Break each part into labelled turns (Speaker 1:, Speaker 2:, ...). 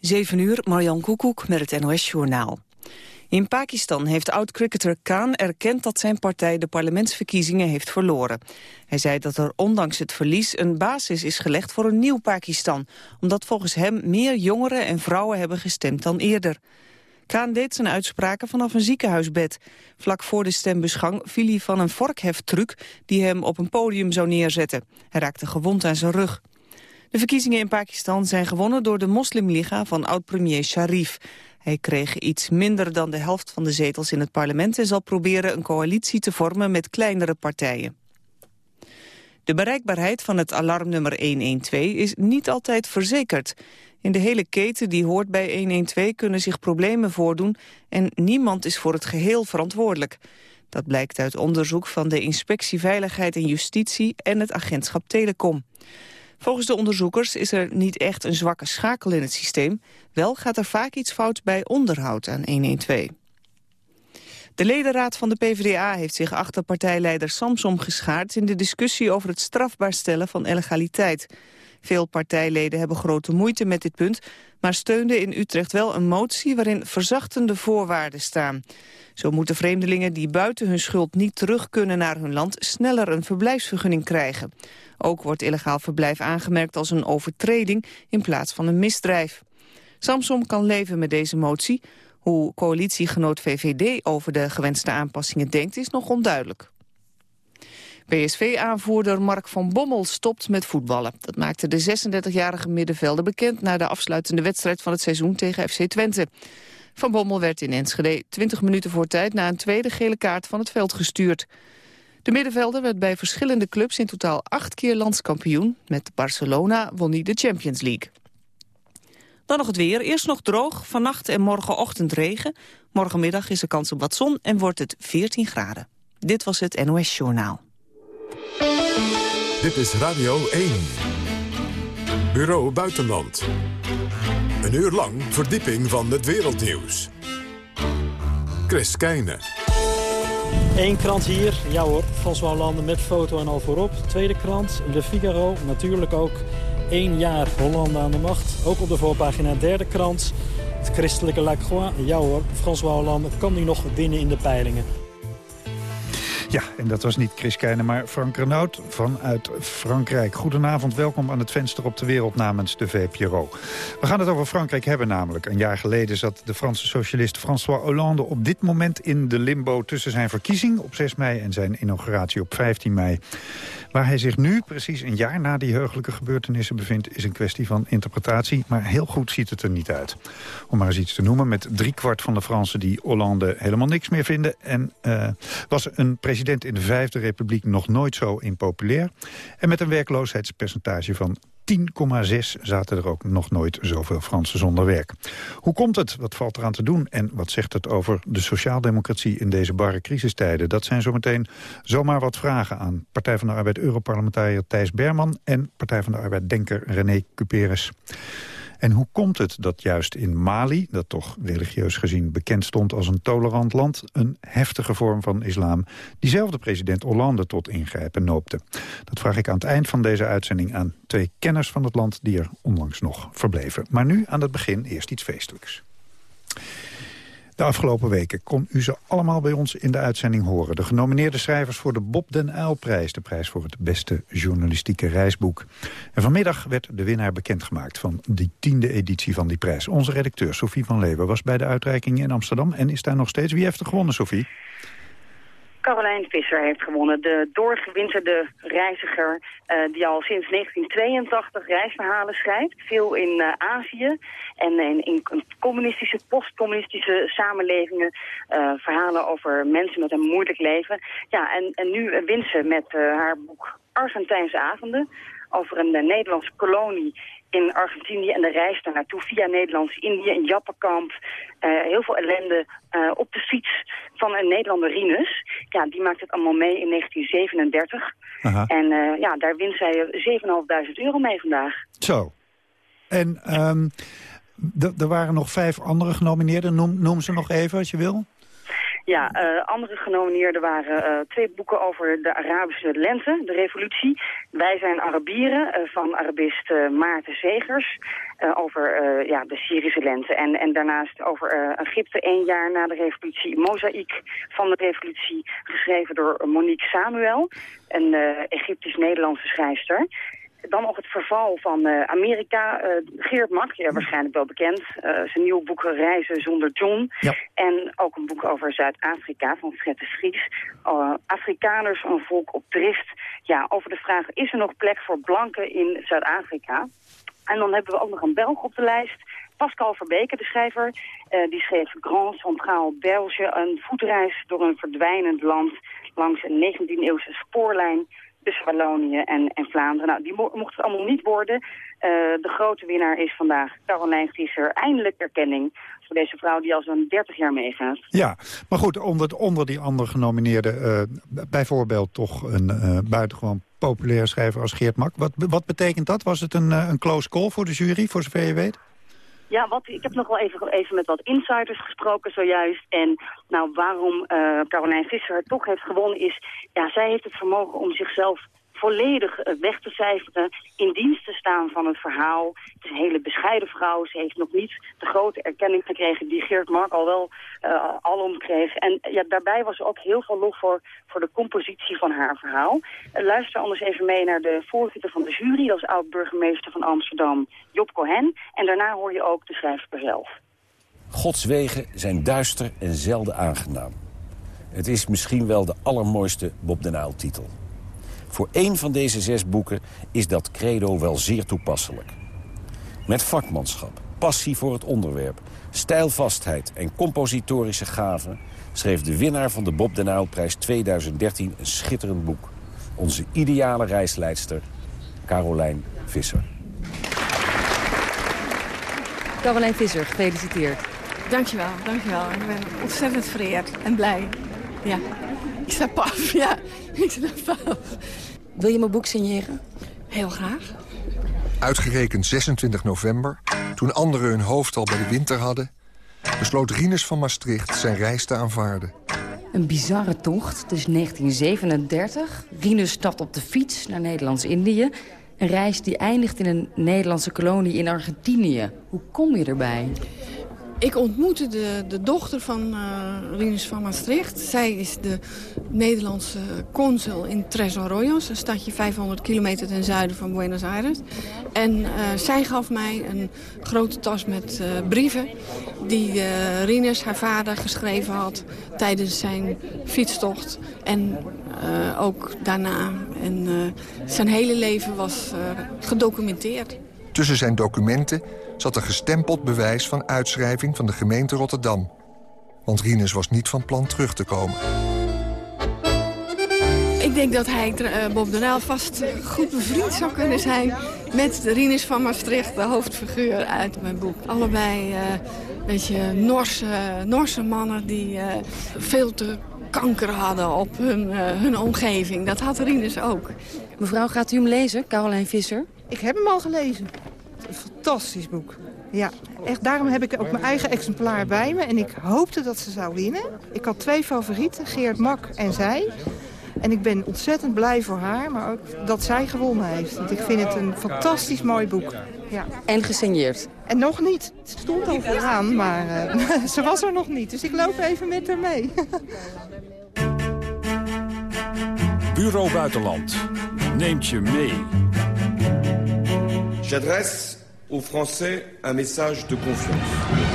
Speaker 1: 7 uur, Marjan Koekoek met het NOS-journaal. In Pakistan heeft oud-cricketer Khan erkend dat zijn partij de parlementsverkiezingen heeft verloren. Hij zei dat er ondanks het verlies een basis is gelegd voor een nieuw Pakistan, omdat volgens hem meer jongeren en vrouwen hebben gestemd dan eerder. Kaan deed zijn uitspraken vanaf een ziekenhuisbed. Vlak voor de stembusgang viel hij van een vorkheftruc die hem op een podium zou neerzetten. Hij raakte gewond aan zijn rug. De verkiezingen in Pakistan zijn gewonnen door de moslimliga van oud-premier Sharif. Hij kreeg iets minder dan de helft van de zetels in het parlement... en zal proberen een coalitie te vormen met kleinere partijen. De bereikbaarheid van het alarmnummer 112 is niet altijd verzekerd. In de hele keten die hoort bij 112 kunnen zich problemen voordoen... en niemand is voor het geheel verantwoordelijk. Dat blijkt uit onderzoek van de Inspectie Veiligheid en Justitie... en het agentschap Telecom. Volgens de onderzoekers is er niet echt een zwakke schakel in het systeem. Wel gaat er vaak iets fout bij onderhoud aan 112. De ledenraad van de PvdA heeft zich achter partijleider Samsom geschaard... in de discussie over het strafbaar stellen van illegaliteit. Veel partijleden hebben grote moeite met dit punt... maar steunden in Utrecht wel een motie waarin verzachtende voorwaarden staan. Zo moeten vreemdelingen die buiten hun schuld niet terug kunnen naar hun land... sneller een verblijfsvergunning krijgen. Ook wordt illegaal verblijf aangemerkt als een overtreding in plaats van een misdrijf. Samsom kan leven met deze motie. Hoe coalitiegenoot VVD over de gewenste aanpassingen denkt is nog onduidelijk. PSV-aanvoerder Mark van Bommel stopt met voetballen. Dat maakte de 36-jarige middenvelder bekend... na de afsluitende wedstrijd van het seizoen tegen FC Twente. Van Bommel werd in Enschede 20 minuten voor tijd... na een tweede gele kaart van het veld gestuurd. De middenvelder werd bij verschillende clubs in totaal acht keer landskampioen. Met Barcelona won hij de Champions League. Dan nog het weer. Eerst nog droog, vannacht en morgenochtend regen. Morgenmiddag is er kans op wat zon en wordt het 14 graden. Dit was het NOS Journaal.
Speaker 2: Dit is Radio 1. Bureau Buitenland. Een uur lang verdieping van het wereldnieuws. Chris Keijne.
Speaker 3: Eén krant hier, ja hoor, François Hollande met foto en al voorop. Tweede krant, Le Figaro, natuurlijk ook één jaar Hollande aan de macht. Ook op de voorpagina, derde krant, het christelijke La Croix. Ja hoor, François Hollande kan nu nog winnen in de peilingen.
Speaker 4: Ja, en dat was niet Chris Keijne, maar Frank Renaud vanuit Frankrijk. Goedenavond, welkom aan het venster op de wereld namens de VPRO. We gaan het over Frankrijk hebben namelijk. Een jaar geleden zat de Franse socialist François Hollande op dit moment in de limbo tussen zijn verkiezing op 6 mei en zijn inauguratie op 15 mei. Waar hij zich nu, precies een jaar na die heugelijke gebeurtenissen bevindt... is een kwestie van interpretatie, maar heel goed ziet het er niet uit. Om maar eens iets te noemen, met driekwart van de Fransen die Hollande helemaal niks meer vinden... en uh, was een president in de Vijfde Republiek nog nooit zo impopulair... en met een werkloosheidspercentage van 10,6 zaten er ook nog nooit zoveel Fransen zonder werk. Hoe komt het? Wat valt eraan te doen? En wat zegt het over de sociaaldemocratie in deze barre crisistijden? Dat zijn zometeen zomaar wat vragen aan Partij van de Arbeid Europarlementariër Thijs Berman... en Partij van de Arbeid Denker René Cuperes. En hoe komt het dat juist in Mali, dat toch religieus gezien bekend stond als een tolerant land, een heftige vorm van islam, diezelfde president Hollande tot ingrijpen noopte? Dat vraag ik aan het eind van deze uitzending aan twee kenners van het land die er onlangs nog verbleven. Maar nu aan het begin eerst iets feestelijks. De afgelopen weken kon u ze allemaal bij ons in de uitzending horen. De genomineerde schrijvers voor de Bob den Uylprijs. De prijs voor het beste journalistieke reisboek. En vanmiddag werd de winnaar bekendgemaakt van die tiende editie van die prijs. Onze redacteur Sophie van Leeuwen was bij de uitreiking in Amsterdam... en is daar nog steeds. Wie heeft er gewonnen, Sophie?
Speaker 5: Caroline Visser heeft gewonnen. De doorgewinterde reiziger uh, die al sinds 1982 reisverhalen schrijft. Veel in uh, Azië en in, in communistische, postcommunistische samenlevingen. Verhalen over mensen met een moeilijk leven. Ja, en, en nu wint ze met haar boek Argentijnse avonden over een Nederlandse kolonie in Argentinië en de reis daar naartoe via Nederlands-Indië, in Jappenkamp. Uh, heel veel ellende uh, op de fiets van een Nederlander Rinus. Ja, die maakt het allemaal mee in 1937. Aha. En uh, ja, daar wint zij 7.500 euro mee vandaag.
Speaker 4: Zo. En um, er waren nog vijf andere genomineerden. Noem, noem ze nog even als je wil.
Speaker 5: Ja, uh, andere genomineerden waren uh, twee boeken over de Arabische lente, de revolutie. Wij zijn Arabieren, uh, van Arabist Maarten Zegers, over ja, de Syrische lente. En, en daarnaast over Egypte één jaar na de revolutie, Mozaïek van de revolutie, geschreven door Monique Samuel, een Egyptisch-Nederlandse schrijfster. Dan nog het verval van uh, Amerika. Uh, Geert Mak, ja, waarschijnlijk wel bekend. Uh, zijn nieuwe boek Reizen zonder John.
Speaker 4: Ja.
Speaker 5: En ook een boek over Zuid-Afrika van Fred de Vries. Afrikaners, een volk op drift. Ja, over de vraag, is er nog plek voor blanken in Zuid-Afrika? En dan hebben we ook nog een Belg op de lijst. Pascal Verbeke, de schrijver, die schreef Grand Centraal Belge. Een voetreis door een verdwijnend land langs een 19e-eeuwse spoorlijn tussen Wallonië en, en Vlaanderen. Nou, die mo mocht het allemaal niet worden. Uh, de grote winnaar is vandaag Caroline Visser. Eindelijk erkenning voor deze vrouw die al zo'n 30 jaar meegaat.
Speaker 4: Ja, maar goed, onder, onder die andere genomineerden... Uh, bijvoorbeeld toch een uh, buitengewoon populair schrijver als Geert Mak. Wat, wat betekent dat? Was het een, een close call voor de jury, voor zover je weet?
Speaker 5: Ja, wat, ik heb nog wel even, even met wat insiders gesproken zojuist. En nou, waarom uh, Caroline Visser toch heeft gewonnen is... ja, zij heeft het vermogen om zichzelf volledig eh, weg te cijferen, in dienst te staan van het verhaal. Het is een hele bescheiden vrouw. Ze heeft nog niet de grote erkenning gekregen die Geert Mark al wel uh, alom kreeg. En ja, daarbij was er ook heel veel lof voor, voor de compositie van haar verhaal. Uh, luister anders even mee naar de voorzitter van de jury. Dat is oud-burgemeester van Amsterdam, Job Cohen. En daarna hoor je ook de schrijver zelf.
Speaker 6: Gods wegen zijn duister en zelden aangenaam. Het is misschien wel de allermooiste Bob den Uyl titel. Voor één van deze zes boeken is dat credo wel zeer toepasselijk. Met vakmanschap, passie voor het onderwerp, stijlvastheid en compositorische gaven... schreef de winnaar van de Bob den Uyl-prijs 2013 een schitterend boek. Onze ideale reisleidster, Carolijn Visser.
Speaker 7: Carolijn Visser, gefeliciteerd.
Speaker 8: Dankjewel, dankjewel. Ik ben ontzettend vereerd en blij. Ja, ik sta paf, ja. Ik sta paf.
Speaker 7: Wil je mijn boek signeren?
Speaker 8: Heel graag.
Speaker 9: Uitgerekend 26 november, toen anderen hun hoofd al bij de winter hadden... besloot Rinus van Maastricht zijn reis te aanvaarden.
Speaker 7: Een bizarre tocht, het is 1937. Rinus stapt op de fiets naar Nederlands-Indië. Een reis die eindigt in een Nederlandse kolonie in Argentinië. Hoe kom je erbij?
Speaker 8: Ik ontmoette de, de dochter van uh, Rinus van Maastricht. Zij is de Nederlandse consul in Tres Arroyos, een stadje 500 kilometer ten zuiden van Buenos Aires. En uh, zij gaf mij een grote tas met uh, brieven die Rinus, haar vader, geschreven had tijdens zijn fietstocht. En ook daarna. En zijn hele leven was gedocumenteerd.
Speaker 9: Tussen zijn documenten zat een gestempeld bewijs van uitschrijving van de gemeente Rotterdam. Want Rinus was niet van plan terug te komen.
Speaker 8: Ik denk dat hij, uh, Bob de Uyl, vast goed bevriend zou kunnen zijn... met de Rinus van Maastricht, de hoofdfiguur uit mijn boek. Allebei uh, een beetje Norse, Norse mannen die uh, veel te kanker hadden op hun, hun omgeving. Dat had Rinus ook.
Speaker 7: Mevrouw, gaat u hem lezen, Caroline Visser?
Speaker 10: Ik heb hem al gelezen. Een fantastisch boek. Ja, echt, daarom heb ik ook mijn eigen exemplaar bij me. En ik hoopte dat ze zou winnen. Ik had twee favorieten, Geert Mak en zij. En ik ben ontzettend blij voor haar, maar ook dat zij gewonnen heeft. Want ik vind het een fantastisch mooi boek. Ja.
Speaker 7: En gesigneerd?
Speaker 10: En nog niet. Het stond al vooraan, maar uh, ze was er nog niet. Dus ik loop even met haar mee.
Speaker 2: Bureau Buitenland neemt je mee.
Speaker 11: J'adresse aux Français un message de confiance.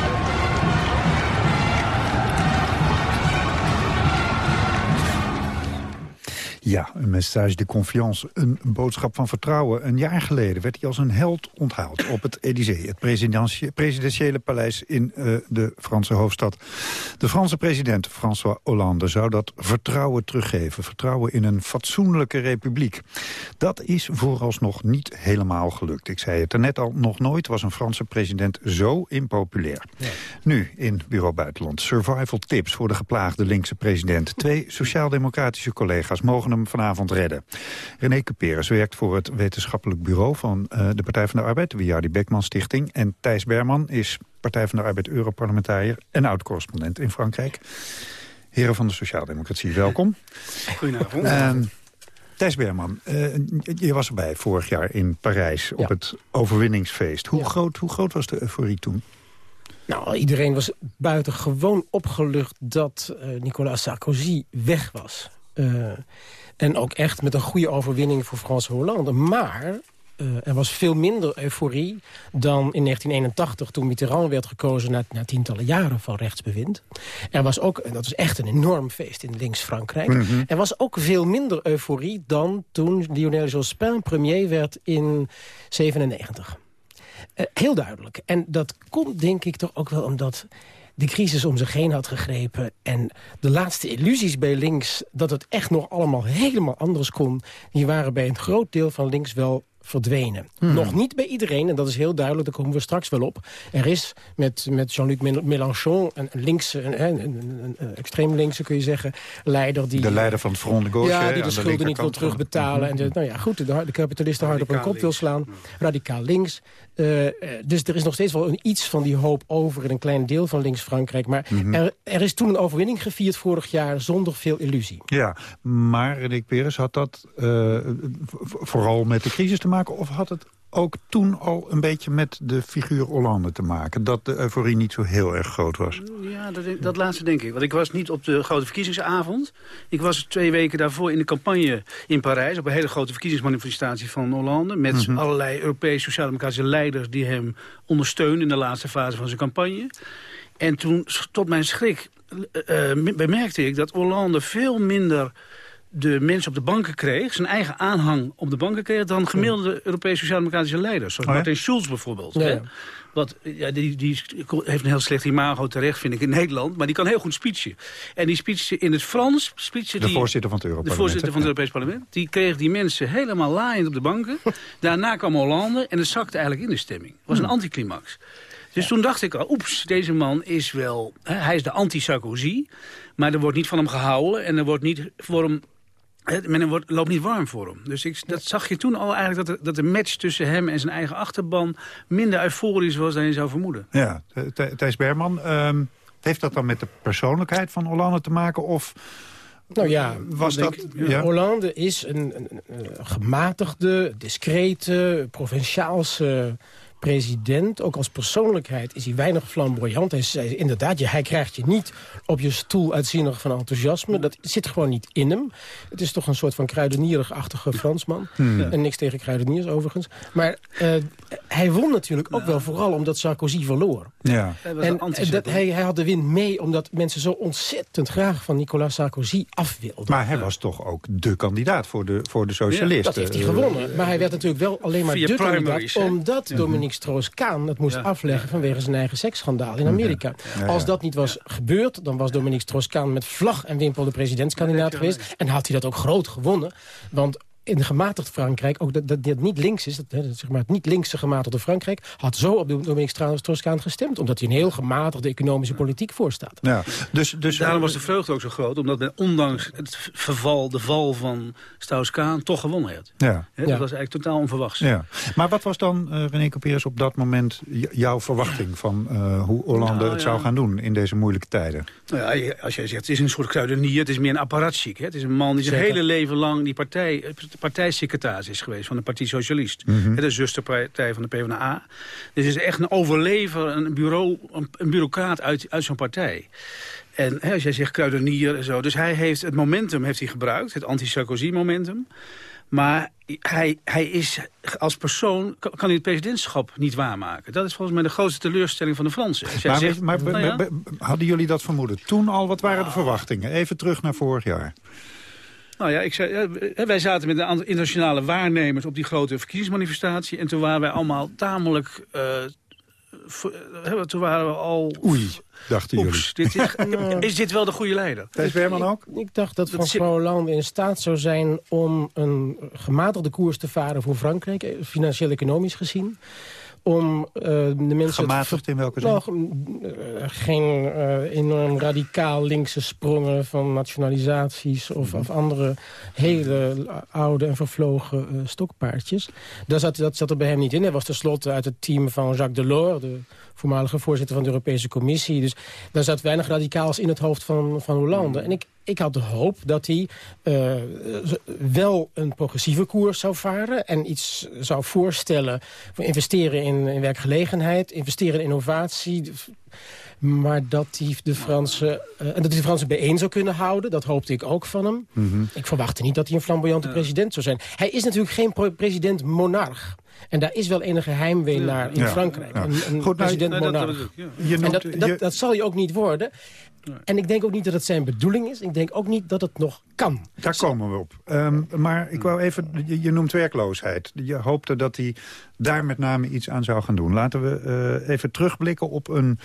Speaker 4: Ja, een message de confiance, een boodschap van vertrouwen. Een jaar geleden werd hij als een held onthaald op het Élysée... het presidentiële paleis in uh, de Franse hoofdstad. De Franse president François Hollande zou dat vertrouwen teruggeven. Vertrouwen in een fatsoenlijke republiek. Dat is vooralsnog niet helemaal gelukt. Ik zei het er net al, nog nooit was een Franse president zo impopulair. Ja. Nu in Bureau Buitenland. Survival tips voor de geplaagde linkse president. Twee sociaal-democratische collega's mogen hem vanavond redden. René Cuperus werkt voor het wetenschappelijk bureau van uh, de Partij van de Arbeid, de Wiardi Beckman Stichting. En Thijs Berman is Partij van de Arbeid Europarlementariër en oud-correspondent in Frankrijk. Heren van de Sociaaldemocratie, welkom.
Speaker 12: Goedenavond.
Speaker 4: Uh, Thijs Berman, uh, je was erbij vorig jaar in Parijs op het overwinningsfeest. Hoe, groot, hoe groot was de euforie toen?
Speaker 12: Nou, iedereen was buitengewoon opgelucht dat uh, Nicolas Sarkozy weg was. Uh, en ook echt met een goede overwinning voor Frans Hollande. Maar uh, er was veel minder euforie dan in 1981... toen Mitterrand werd gekozen na, na, tientallen jaren van rechtsbewind. Er was ook, en dat was echt een enorm feest in links-Frankrijk... Mm -hmm. er was ook veel minder euforie dan toen Lionel Jospin premier werd in 97. Uh, heel duidelijk. En dat komt denk ik toch ook wel omdat de crisis om zich heen had gegrepen... en de laatste illusies bij links dat het echt nog allemaal helemaal anders kon... die waren bij een groot deel van links wel verdwenen. Hmm. Nog niet bij iedereen, en dat is heel duidelijk, daar komen we straks wel op. Er is met, met Jean-Luc Mélenchon, een, linkse, een, een, een, een, extreem linkse kun je zeggen, leider die...
Speaker 4: De leider van het Front de Gauche.
Speaker 12: Ja, die de schulden niet wil terugbetalen. En de, nou ja, goed, de, de kapitalisten hard op hun kop wil slaan. Radicaal links. Uh, dus er is nog steeds wel een, iets van die hoop over in een klein deel van links-Frankrijk. Maar mm -hmm. er, er, is toen een overwinning gevierd vorig jaar zonder veel illusie.
Speaker 4: Ja, maar Rick Peres had dat uh, vooral met de crisis te maken... of had het ook toen al een beetje met de figuur Hollande te maken? Dat de euforie niet zo heel erg groot was?
Speaker 13: Ja, dat, dat laatste denk ik. Want ik was niet op de grote verkiezingsavond. Ik was twee weken daarvoor in de campagne in Parijs... op een hele grote verkiezingsmanifestatie van Hollande... met mm -hmm. allerlei Europese sociaal-democratische leiders... die hem ondersteunen in de laatste fase van zijn campagne. En toen, tot mijn schrik, uh, bemerkte ik dat Hollande veel minder de mensen op de banken kreeg... zijn eigen aanhang op de banken kreeg... dan gemiddelde Europese sociaal-democratische leiders. Zoals oh? Martin Schulz bijvoorbeeld. Ja. Wat, ja, die, die heeft een heel slecht imago terecht, vind ik, in Nederland. Maar die kan heel goed speechen. En die speechen in het Frans... Speechen
Speaker 4: de
Speaker 13: die,
Speaker 4: voorzitter van het Europarlement.
Speaker 13: De voorzitter van het Europees Parlement. Die kreeg die mensen helemaal laaiend op de banken. Daarna kwam Hollande en het zakte eigenlijk in de stemming. Het was een anticlimax. Dus ja. toen dacht ik al, oeps, deze man is wel... Hè, hij is de anti-Sarkozy, maar er wordt niet van hem gehouden... en er wordt niet voor hem men wordt, loopt niet warm voor hem. Dus ik, dat zag je toen al eigenlijk dat de, dat de match tussen hem en zijn eigen achterban minder euforisch was dan je zou vermoeden.
Speaker 4: Ja, Thijs Berman, um, heeft dat dan met de persoonlijkheid van Hollande te maken of...
Speaker 12: Nou ja, was dat, ja. Hollande is een, een, een, gematigde, discrete, provinciaalse president, ook als persoonlijkheid, is hij weinig flamboyant. Hij zei inderdaad, ja, hij krijgt je niet op je stoel uitzinnig van enthousiasme. Dat zit gewoon niet in hem. Het is toch een soort van kruidenierigachtige Fransman. Hmm. En niks tegen kruideniers overigens. Maar uh, hij won natuurlijk ook wel vooral omdat Sarkozy verloor.
Speaker 4: Ja.
Speaker 12: En, dat, hij, hij had de wind mee omdat mensen zo ontzettend graag van Nicolas Sarkozy af wilden.
Speaker 4: Maar hij was toch ook de kandidaat voor de, voor de socialisten. Ja,
Speaker 12: dat heeft hij gewonnen. Maar hij werd natuurlijk wel alleen maar Via de kandidaat... omdat ja. Dominique Strauss-Kaan het moest ja. afleggen vanwege zijn eigen seksschandaal in Amerika. Ja. Als dat niet was gebeurd, dan was Dominique Strauss-Kaan met vlag en wimpel de presidentskandidaat geweest. En had hij dat ook groot gewonnen. Want in gematigd Frankrijk, ook dat, dat, dat niet links is, dat, zeg maar, het niet linkse gematigde Frankrijk, had zo op Dominique Strauss-Kaan gestemd. Omdat hij een heel gematigde economische politiek voorstaat.
Speaker 13: Ja, dus, dus, Daarom was de vreugde ook zo groot, omdat men ondanks het verval, de val van Strauss-Kaan toch gewonnen heeft.
Speaker 4: Ja.
Speaker 13: He, dat ja. was eigenlijk totaal onverwachts.
Speaker 4: Ja. Maar wat was dan, uh, René Couperus, op dat moment jouw verwachting van uh, hoe Hollande nou, het zou gaan doen in deze moeilijke tijden?
Speaker 13: Nou ja, als jij zegt, het is een soort kruidenier, het is meer een apparatchik. Het is een man die zijn Zeker. hele leven lang die partij partijsecretaris is geweest van de Partij Socialist. Mm -hmm. De zusterpartij van de PvdA. Dus is echt een overlever, een, bureau, een, bureaucraat uit, uit zo'n partij. En hè, als jij zegt kruidenier en zo. Dus hij heeft het momentum heeft hij gebruikt, het anti-Sarkozy-momentum. Maar hij, hij is als persoon, kan, kan hij het presidentschap niet waarmaken. Dat is volgens mij de grootste teleurstelling van de Fransen.
Speaker 4: Maar,
Speaker 13: zegt,
Speaker 4: maar, nou ja, hadden jullie dat vermoeden? Toen al, wat waren de verwachtingen? Even terug naar vorig jaar.
Speaker 13: Nou ja, ik zei, wij zaten met de internationale waarnemers op die grote verkiezingsmanifestatie. En toen waren wij allemaal tamelijk... Uh, toen waren we al...
Speaker 4: Oei, dachten
Speaker 13: Oeps, jullie. Dit is, is, dit wel de goede leider?
Speaker 4: Thijs Berman ook?
Speaker 12: Ik, ik dacht dat, dat François Hollande in staat zou zijn om een gematigde koers te varen voor Frankrijk, eh, financieel-economisch gezien om uh, de mensen...
Speaker 4: Gematigd in welke zin?
Speaker 12: Nog, uh, geen uh, enorm radicaal linkse sprongen van nationalisaties... of, of andere hele oude en vervlogen stokpaardjes. Dat zat, dat zat er bij hem niet in. Hij was tenslotte uit het team van Jacques Delors... de voormalige voorzitter van de Europese Commissie. Dus daar zat weinig radicaals in het hoofd van, van Hollande. En ik, ik had de hoop dat hij uh, wel een progressieve koers zou varen... en iets zou voorstellen voor investeren in, in werkgelegenheid... investeren in innovatie... Maar dat hij de Fransen, uh, dat hij de Fransen bijeen zou kunnen houden, dat hoopte ik ook van hem. Mm Ik verwachtte niet dat hij een flamboyante president zou zijn. Hij is natuurlijk geen president-monarch. En daar is wel enige heimwee naar in Frankrijk. Een, een Goed, president-monarch. en dat, dat, dat zal hij ook niet worden. En ik denk ook niet dat het zijn bedoeling is. Ik denk ook niet dat het nog kan.
Speaker 4: Daar komen we op. Um, maar ik wou even, je, je, noemt werkloosheid. Je hoopte dat hij daar met name iets aan zou gaan doen. Laten we uh, even terugblikken op een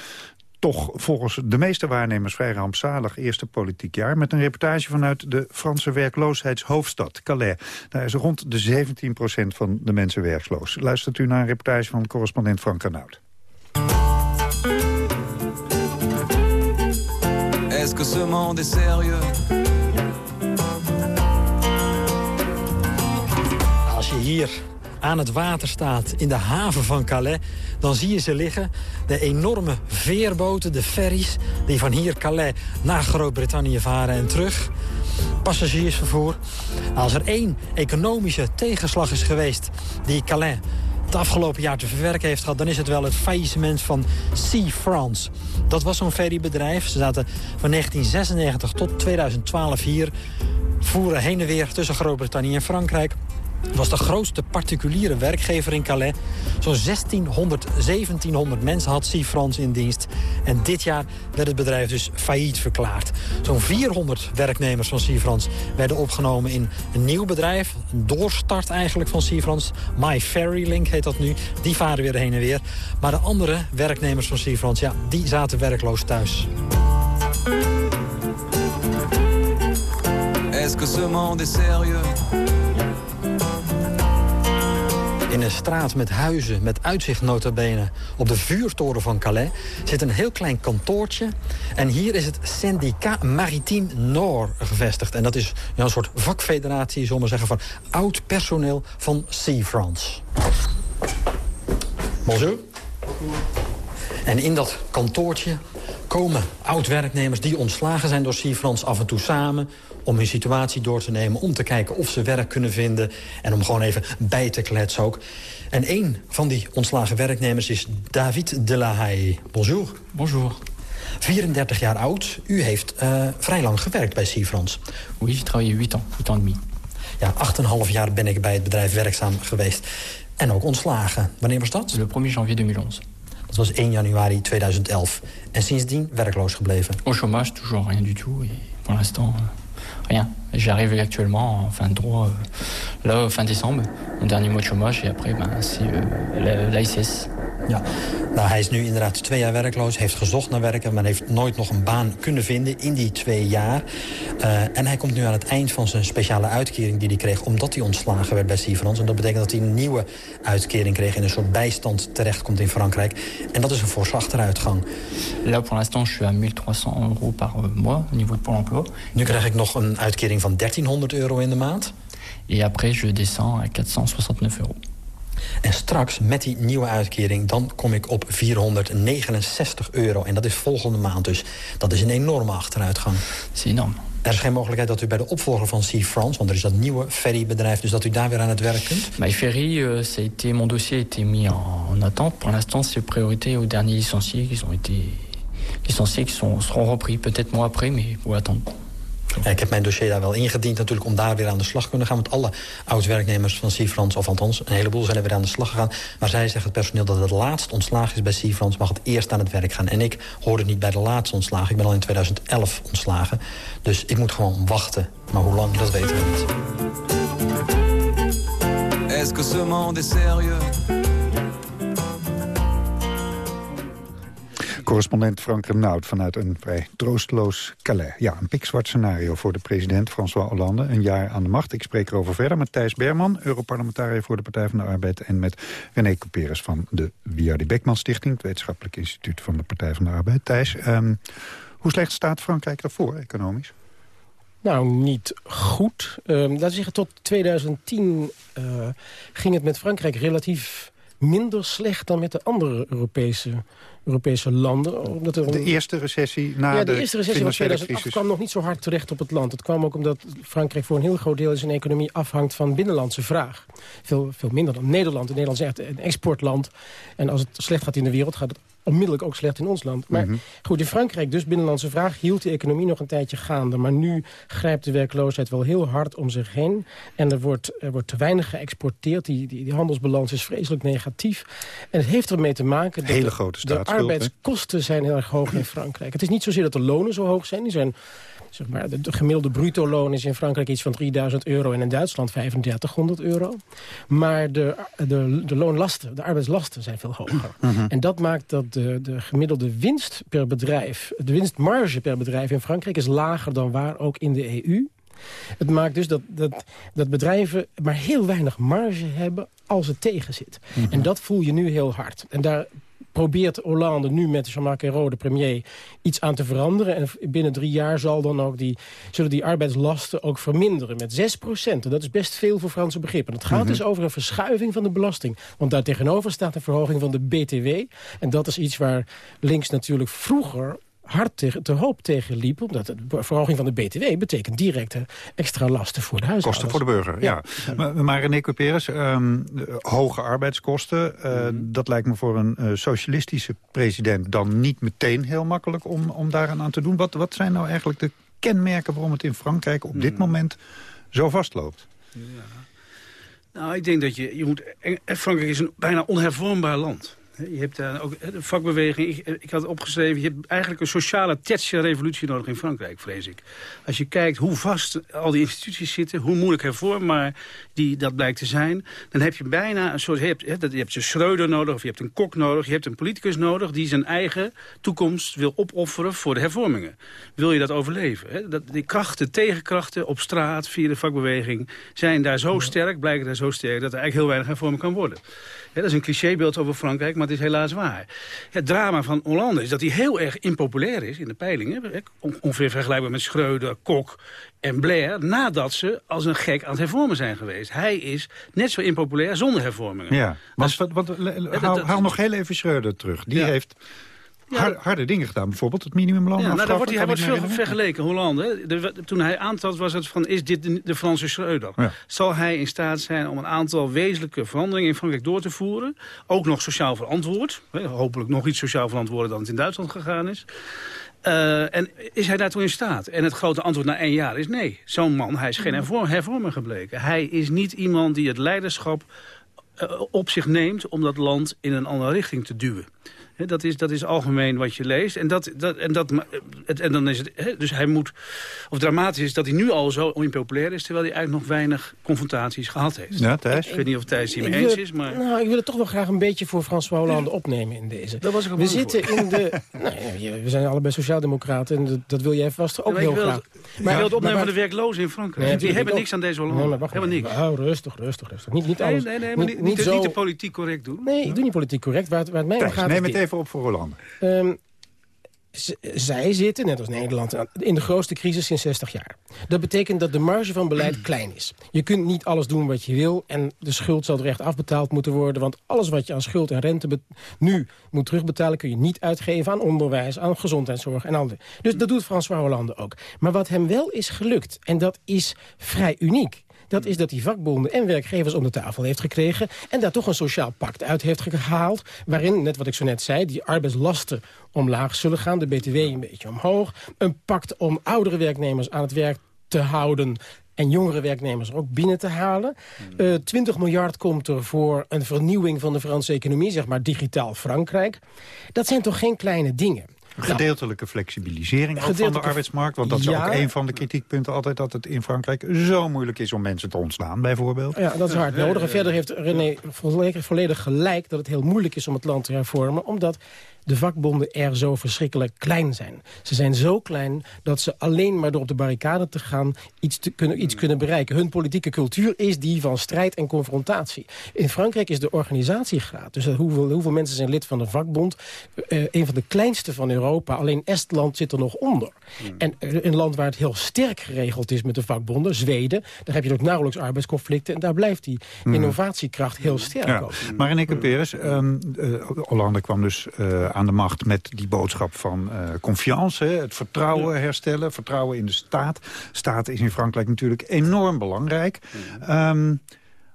Speaker 4: toch volgens de meeste waarnemers vrij rampzalig eerste politiek jaar... met een reportage vanuit de Franse werkloosheidshoofdstad, Calais. Daar is rond de 17% van de mensen werkloos. Luistert u naar een reportage van correspondent Frank Renaud. Est-ce que ce monde est sérieux?
Speaker 3: Als je hier aan het water staat in de haven van Calais... dan zie je ze liggen, de enorme veerboten, de ferries... die van hier Calais naar Groot-Brittannië varen en terug. Passagiersvervoer. Als er één economische tegenslag is geweest die Calais het afgelopen jaar te verwerken heeft gehad... dan is het wel het faillissement van Sea France. Dat was zo'n ferrybedrijf. Ze zaten van 1996 tot 2012 hier... voeren heen en weer tussen Groot-Brittannië en Frankrijk was de grootste particuliere werkgever in Calais. Zo'n 1600, 1700 mensen had Sea in dienst. En dit jaar werd het bedrijf dus failliet verklaard. Zo'n 400 werknemers van Sea werden opgenomen in een nieuw bedrijf. Een doorstart eigenlijk van Sea My Ferry Link heet dat nu. Die varen weer heen en weer. Maar de andere werknemers van Sea ja, die zaten werkloos thuis. Est-ce que ce monde est sérieux? In een straat met huizen, met uitzicht notabene op de vuurtoren van Calais... zit een heel klein kantoortje. En hier is het Syndicat Maritime Nord gevestigd. En dat is ja, een soort vakfederatie, zullen we zeggen, van oud personeel van Sea France. Bonjour. En in dat kantoortje komen oud-werknemers die ontslagen zijn door Sea France af en toe samen om hun situatie door te nemen... om te kijken of ze werk kunnen vinden en om gewoon even bij te kletsen ook. En een van die ontslagen werknemers is David de la Haye. Bonjour.
Speaker 14: Bonjour.
Speaker 3: 34 jaar oud. U heeft uh, vrij lang gewerkt bij Sea France.
Speaker 14: Oui, j'ai travaillé 8 ans, 8 ans et demi.
Speaker 3: Ja, 8,5 jaar ben ik bij het bedrijf werkzaam geweest. En ook ontslagen. Wanneer was dat?
Speaker 14: Le 1er janvier 2011.
Speaker 3: Dat was 1 januari 2011. En sindsdien werkloos gebleven.
Speaker 14: Au chômage, toujours rien du tout. Et pour l'instant... Euh, rien. J'arrive actuellement en fin de droit, euh, là, fin décembre, mon dernier mois de chômage. Et après, ben, c'est euh, l'ICS.
Speaker 3: Ja, nou, hij is nu inderdaad twee jaar werkloos, heeft gezocht naar werken... maar heeft nooit nog een baan kunnen vinden in die twee jaar. Uh, en hij komt nu aan het eind van zijn speciale uitkering die hij kreeg... omdat hij ontslagen werd bij Sievrans. En dat betekent dat hij een nieuwe uitkering kreeg... in een soort bijstand terechtkomt in Frankrijk. En dat is een forse achteruitgang.
Speaker 14: Là, pour l'instant, je suis à 1300 euros par mois... au niveau de Pôle emploi.
Speaker 3: Nu krijg ik nog een uitkering van 1300 euro in de maand.
Speaker 14: Et après, je descends à 469 euros.
Speaker 3: En straks, met die nieuwe uitkering, dan kom ik op 469 euro. En dat is volgende maand dus. Dat is een enorme achteruitgang.
Speaker 14: Dat is enorm.
Speaker 3: Er is geen mogelijkheid dat u bij de opvolger van Sea France... want er is dat nieuwe ferrybedrijf, dus dat u daar weer aan het werk kunt?
Speaker 14: My ferry, uh, été, mon dossier a été mis en, attente. Pour l'instant, c'est priorité aux derniers licenciés qui ont été licenciés, qui sont, seront repris peut-être mois après, mais pour attendre.
Speaker 3: Ik heb mijn dossier daar wel ingediend natuurlijk om daar weer aan de slag te kunnen gaan. Want alle oud-werknemers van Sifrans, of althans een heleboel zijn er weer aan de slag gegaan. Maar zij zeggen het personeel dat het laatst ontslagen is bij Sifrans... mag het eerst aan het werk gaan. En ik hoorde niet bij de laatste ontslagen. Ik ben al in 2011 ontslagen. Dus ik moet gewoon wachten. Maar hoe lang, dat weten we niet. Est-ce que ce monde est sérieux? Correspondent Frank Renaud vanuit een vrij troosteloos Calais. Ja, een pikzwart scenario voor de president François Hollande. Een jaar aan de macht. Ik spreek erover verder met Thijs Berman, Europarlementariër voor de Partij van de Arbeid. En met René Couperus van de Wiardi Beckman Stichting, het wetenschappelijk instituut van de Partij van de Arbeid. Thijs, um, hoe slecht staat Frankrijk ervoor economisch?
Speaker 12: Nou, niet goed. Um, laten we zeggen, tot 2010 uh, ging het met Frankrijk relatief minder slecht dan met de andere Europese, Europese landen. Omdat er
Speaker 4: De eerste recessie na
Speaker 12: ja,
Speaker 4: de,
Speaker 12: de eerste recessie van
Speaker 4: financiële
Speaker 12: 2008
Speaker 4: crisis.
Speaker 12: kwam nog niet zo hard terecht op het land. Het kwam ook omdat Frankrijk voor een heel groot deel in zijn economie afhangt van binnenlandse vraag. Veel, veel minder dan Nederland. Nederland is echt een exportland. En als het slecht gaat in de wereld, gaat het onmiddellijk ook slecht in ons land. Maar
Speaker 4: Mhm.
Speaker 12: goed, in Frankrijk dus, binnenlandse vraag, hield die economie nog een tijdje gaande. Maar nu grijpt de werkloosheid wel heel hard om zich heen. En er wordt, er wordt te weinig geëxporteerd. Die, die, die handelsbalans is vreselijk negatief. En het heeft ermee te maken dat
Speaker 4: Hele
Speaker 12: de-
Speaker 4: grote
Speaker 12: de arbeidskosten zijn heel erg hoog in Frankrijk. Het is niet zozeer dat de lonen zo hoog zijn. Die zijn zeg maar, de, de gemiddelde bruto loon is in Frankrijk iets van 3000 euro... en in Duitsland 3500 euro. Maar de, de, de loonlasten, de arbeidslasten zijn veel hoger. En dat maakt dat de, de gemiddelde winst per bedrijf... de winstmarge per bedrijf in Frankrijk is lager dan waar ook in de EU. Het maakt dus dat, dat, dat bedrijven maar heel weinig marge hebben als het tegen zit. En dat voel je nu heel hard. En daar probeert Hollande nu met Jean-Marc Ayrault, de premier, iets aan te veranderen. En binnen drie jaar zal dan ook die, zullen die arbeidslasten ook verminderen met 6 procent. En dat is best veel voor Franse begrippen. Het gaat dus over een verschuiving van de belasting. Want daar tegenover staat een verhoging van de BTW. En dat is iets waar links natuurlijk vroeger hard tegen, te hoop tegen liep. Omdat de verhoging van de BTW betekent directe extra lasten voor de huishoudens.
Speaker 4: Kosten voor de burger, ja. Maar, maar René Couperus, ehm, de hoge arbeidskosten... eh,
Speaker 12: Mhm.
Speaker 4: dat lijkt me voor een eh, socialistische president dan niet meteen heel makkelijk om, om daaraan aan te doen. Wat, wat zijn nou eigenlijk de kenmerken waarom het in Frankrijk op
Speaker 12: Mhm.
Speaker 4: dit moment zo vastloopt?
Speaker 13: Nou, ik denk dat je, je moet... en Frankrijk is een bijna onhervormbaar land. Je hebt daar ook de vakbeweging. Ik, ik had opgeschreven, je hebt eigenlijk een sociale tertiaire revolutie nodig in Frankrijk, vrees ik. Als je kijkt hoe vast al die instituties zitten, hoe moeilijk hervormbaar die dat blijkt te zijn, dan heb je bijna een soort, je hebt, je hebt een Schreuder nodig, of je hebt een kok nodig, je hebt een politicus nodig die zijn eigen toekomst wil opofferen voor de hervormingen. Wil je dat overleven? Hè? Dat, die krachten, tegenkrachten op straat, via de vakbeweging, zijn daar zo sterk, blijken daar zo sterk, dat er eigenlijk heel weinig hervorming kan worden. Dat is een clichébeeld over Frankrijk, maar het is helaas waar. Het drama van Hollande is dat hij heel erg impopulair is in de peilingen. Ongeveer vergelijkbaar met Schreuder, Kok en Blair... nadat ze als een gek aan het hervormen zijn geweest. Hij is net zo impopulair zonder hervormingen.
Speaker 4: Ja, want, le- le-
Speaker 13: dat-
Speaker 4: haal, nog heel even Schreuder terug. Die
Speaker 13: Ja.
Speaker 4: heeft har- harde dingen gedaan. Bijvoorbeeld het minimumloon
Speaker 13: Ja, nou, daar wordt hij, hij wordt veel vergeleken, Hollande. De- toen hij aantrad was het van, is dit de, de Franse Schreuder?
Speaker 4: Ja.
Speaker 13: Zal hij in staat zijn om een aantal wezenlijke veranderingen in Frankrijk door te voeren? Ook nog sociaal verantwoord. Hè, Hopelijk nog iets sociaal verantwoorden dan het in Duitsland gegaan is. Eh, en is hij daartoe in staat? En het grote antwoord na één jaar is nee. Zo'n man, hij is geen hervorm, hervormer gebleken. Hij is niet iemand die het leiderschap eh, op zich neemt om dat land in een andere richting te duwen. Hè, dat, is, dat is algemeen wat je leest. En, dat, dat, en, dat, ma- het, en dan is het, hè, dus hij moet, of dramatisch is dat hij nu al zo impopulair is, terwijl hij eigenlijk nog weinig confrontaties gehad heeft.
Speaker 4: Ja, Thijs?
Speaker 13: Ik weet niet of Thijs hiermee eens is, maar...
Speaker 12: Nou, ik wil het toch wel graag een beetje voor François Hollande opnemen in deze.
Speaker 13: Was ik
Speaker 12: We zitten
Speaker 13: voor.
Speaker 12: in de... nou, ja, we zijn allebei sociaaldemocraten en dat, dat wil jij vast ook
Speaker 13: Ja, maar
Speaker 12: heel graag.
Speaker 13: het- ik wil het opnemen van de werklozen in Frankrijk.
Speaker 12: Nee,
Speaker 13: die hebben niks aan deze
Speaker 12: Nee,
Speaker 13: Hollande.
Speaker 12: maar wacht even.
Speaker 13: niks.
Speaker 12: Oh, rustig, rustig, rustig. Niet, niet
Speaker 13: Nee,
Speaker 12: alles.
Speaker 13: nee, nee, maar niet, niet,
Speaker 12: zo...
Speaker 13: niet te politiek correct doen.
Speaker 12: Nee, ik doe niet politiek correct. Waar het, waar het mij om gaat
Speaker 4: neem het. Even op voor Hollande.
Speaker 12: Ehm, zij zitten, net als Nederland, in de grootste crisis in 60 jaar. Dat betekent dat de marge van beleid klein is. Je kunt niet alles doen wat je wil en de schuld zal terecht afbetaald moeten worden. Want alles wat je aan schuld en rente nu moet terugbetalen... kun je niet uitgeven aan onderwijs, aan gezondheidszorg en andere. Dus dat doet François Hollande ook. Maar wat hem wel is gelukt, en dat is vrij uniek... Dat is dat hij vakbonden en werkgevers om de tafel heeft gekregen... en daar toch een sociaal pact uit heeft gehaald... waarin, net wat ik zo net zei, die arbeidslasten omlaag zullen gaan... de btw een beetje omhoog. Een pact om oudere werknemers aan het werk te houden... en jongere werknemers er ook binnen te halen. Eh 20 miljard komt er voor een vernieuwing van de Franse economie... zeg maar digitaal Frankrijk. Dat zijn toch geen kleine dingen?
Speaker 4: Gedeeltelijke flexibilisering van de arbeidsmarkt. Want dat is
Speaker 12: Ja.
Speaker 4: ook een van de kritiekpunten altijd... dat het in Frankrijk zo moeilijk is om mensen te ontslaan, bijvoorbeeld.
Speaker 12: Ja, dat is hard nodig. En verder heeft René volledig, volledig gelijk dat het heel moeilijk is om het land te hervormen. Omdat de vakbonden er zo verschrikkelijk klein zijn. Ze zijn zo klein dat ze alleen maar door op de barricade te gaan... iets, te kunnen, iets kunnen bereiken. Hun politieke cultuur is die van strijd en confrontatie. In Frankrijk is de organisatiegraad, dus hoeveel, hoeveel mensen zijn lid van de vakbond... Uh, een van de kleinste van Europa. Alleen Estland zit er nog onder. Hmm. En een land waar het heel sterk geregeld is met de vakbonden, Zweden... daar heb je ook nauwelijks arbeidsconflicten... en daar blijft die hmm. innovatiekracht heel sterk ja.
Speaker 4: Maar Reneke Peres, um, uh, Hollande kwam dus uh, aan de macht met die boodschap van uh, confiance... het vertrouwen herstellen, vertrouwen in de staat. Staat is in Frankrijk natuurlijk enorm belangrijk. Um,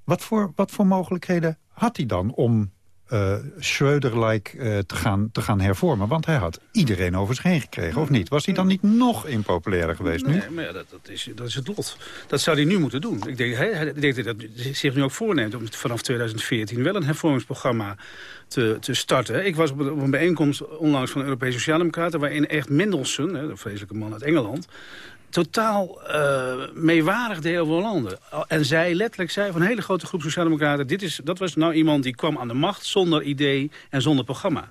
Speaker 4: wat, voor, wat voor mogelijkheden had hij dan om uh, Schröder-like uh, te, gaan, te gaan hervormen. Want hij had iedereen over zich heen gekregen, of niet? Was hij dan niet nog impopulairder geweest
Speaker 13: nee,
Speaker 4: nu?
Speaker 13: maar ja, dat, dat, is, dat is het lot. Dat zou hij nu moeten doen. Ik denk, hij, hij, denk dat hij zich nu ook voorneemt om vanaf 2014 wel een hervormingsprogramma te, te starten. Ik was op een bijeenkomst onlangs van de Europese Sociaaldemocraten... waarin echt Mendelssohn, de vreselijke man uit Engeland totaal uh, meewarig over Hollande. En zij letterlijk zei van een hele grote groep Sociaaldemocraten... Dit is, dat was nou iemand die kwam aan de macht zonder idee en zonder programma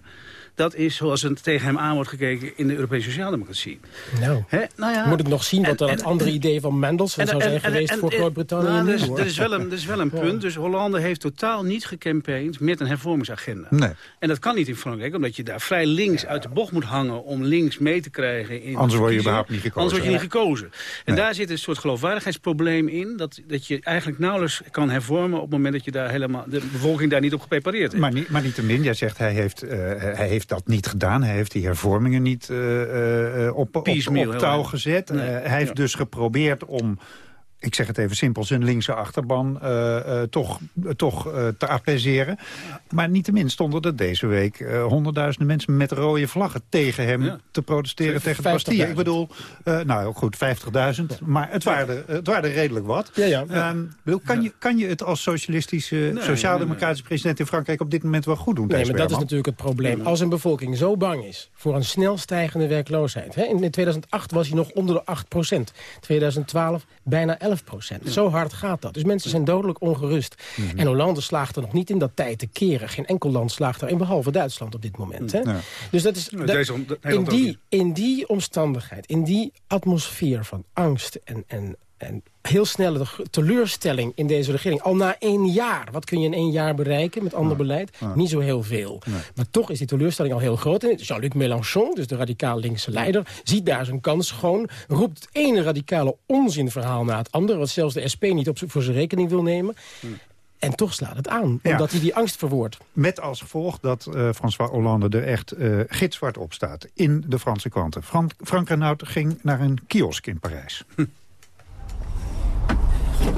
Speaker 13: dat is zoals het tegen hem aan wordt gekeken in de Europese sociaaldemocratie.
Speaker 12: Nou, nou ja, moet het nog zien wat dan het andere idee van Mendelssohn zou zijn geweest voor Groot-Brittannië.
Speaker 13: Nou, dat, is, dat, is wel een, dat is wel een punt. Dus Hollande heeft totaal niet gecampaigned met een hervormingsagenda.
Speaker 4: Nee.
Speaker 13: En dat kan niet in Frankrijk, omdat je daar vrij links uit de bocht moet hangen om links mee te krijgen. In
Speaker 4: Anders word je überhaupt niet gekozen.
Speaker 13: Anders word je niet gekozen. En daar zit een soort geloofwaardigheidsprobleem in, dat, dat je eigenlijk nauwelijks kan hervormen op het moment dat je daar helemaal, de bevolking daar niet op geprepareerd is.
Speaker 4: Maar, niet, maar niettemin, jij zegt hij heeft, uh, hij heeft dat niet gedaan. Hij heeft die hervormingen niet uh, uh, op, op, op, touw gezet. Nee. hij heeft dus geprobeerd om ik zeg het even simpel, zijn linkse achterban uh, uh, toch, toch uh, te apaiseren. Maar niettemin stonden er deze week honderdduizenden mensen met rode vlaggen tegen hem ja. te protesteren tegen de Bastille. Ik bedoel, nou goed, 50.000, ja. maar het waren, het waren redelijk wat.
Speaker 12: Ja, ja.
Speaker 4: Bedoel, kan, je, kan je het als socialistische, nee, sociaal-democratische president in Frankrijk op dit moment wel goed doen?
Speaker 12: Nee, maar dat is natuurlijk het probleem. Als een bevolking zo bang is voor een snel stijgende werkloosheid. Hè, in 2008 was hij nog onder de 8 procent. 2012 bijna 11 zo hard gaat dat. Dus mensen zijn dodelijk ongerust. Mm -hmm. En Hollande slaagt er nog niet in dat tijd te keren. Geen enkel land slaagt erin, behalve Duitsland op dit moment. Hè? Ja. Dus dat is, dat, Deze, in, die, in die omstandigheid, in die atmosfeer van angst en, en, en heel snelle teleurstelling in deze regering. Al na één jaar. Wat kun je in één jaar bereiken met ander beleid? Niet zo heel veel. Nee. Maar toch is die teleurstelling al heel groot. En Jean-Luc Mélenchon, dus de radicaal linkse leider... ziet daar zijn kans gewoon. Roept het ene radicale onzinverhaal na het andere... wat zelfs de SP niet op voor zijn rekening wil nemen. En toch slaat het aan, omdat ja. hij die angst verwoordt.
Speaker 4: Met als gevolg dat uh, François Hollande er echt uh, gitzwart op staat... in de Franse kranten. Frank, Frank Renaud ging naar een kiosk in Parijs.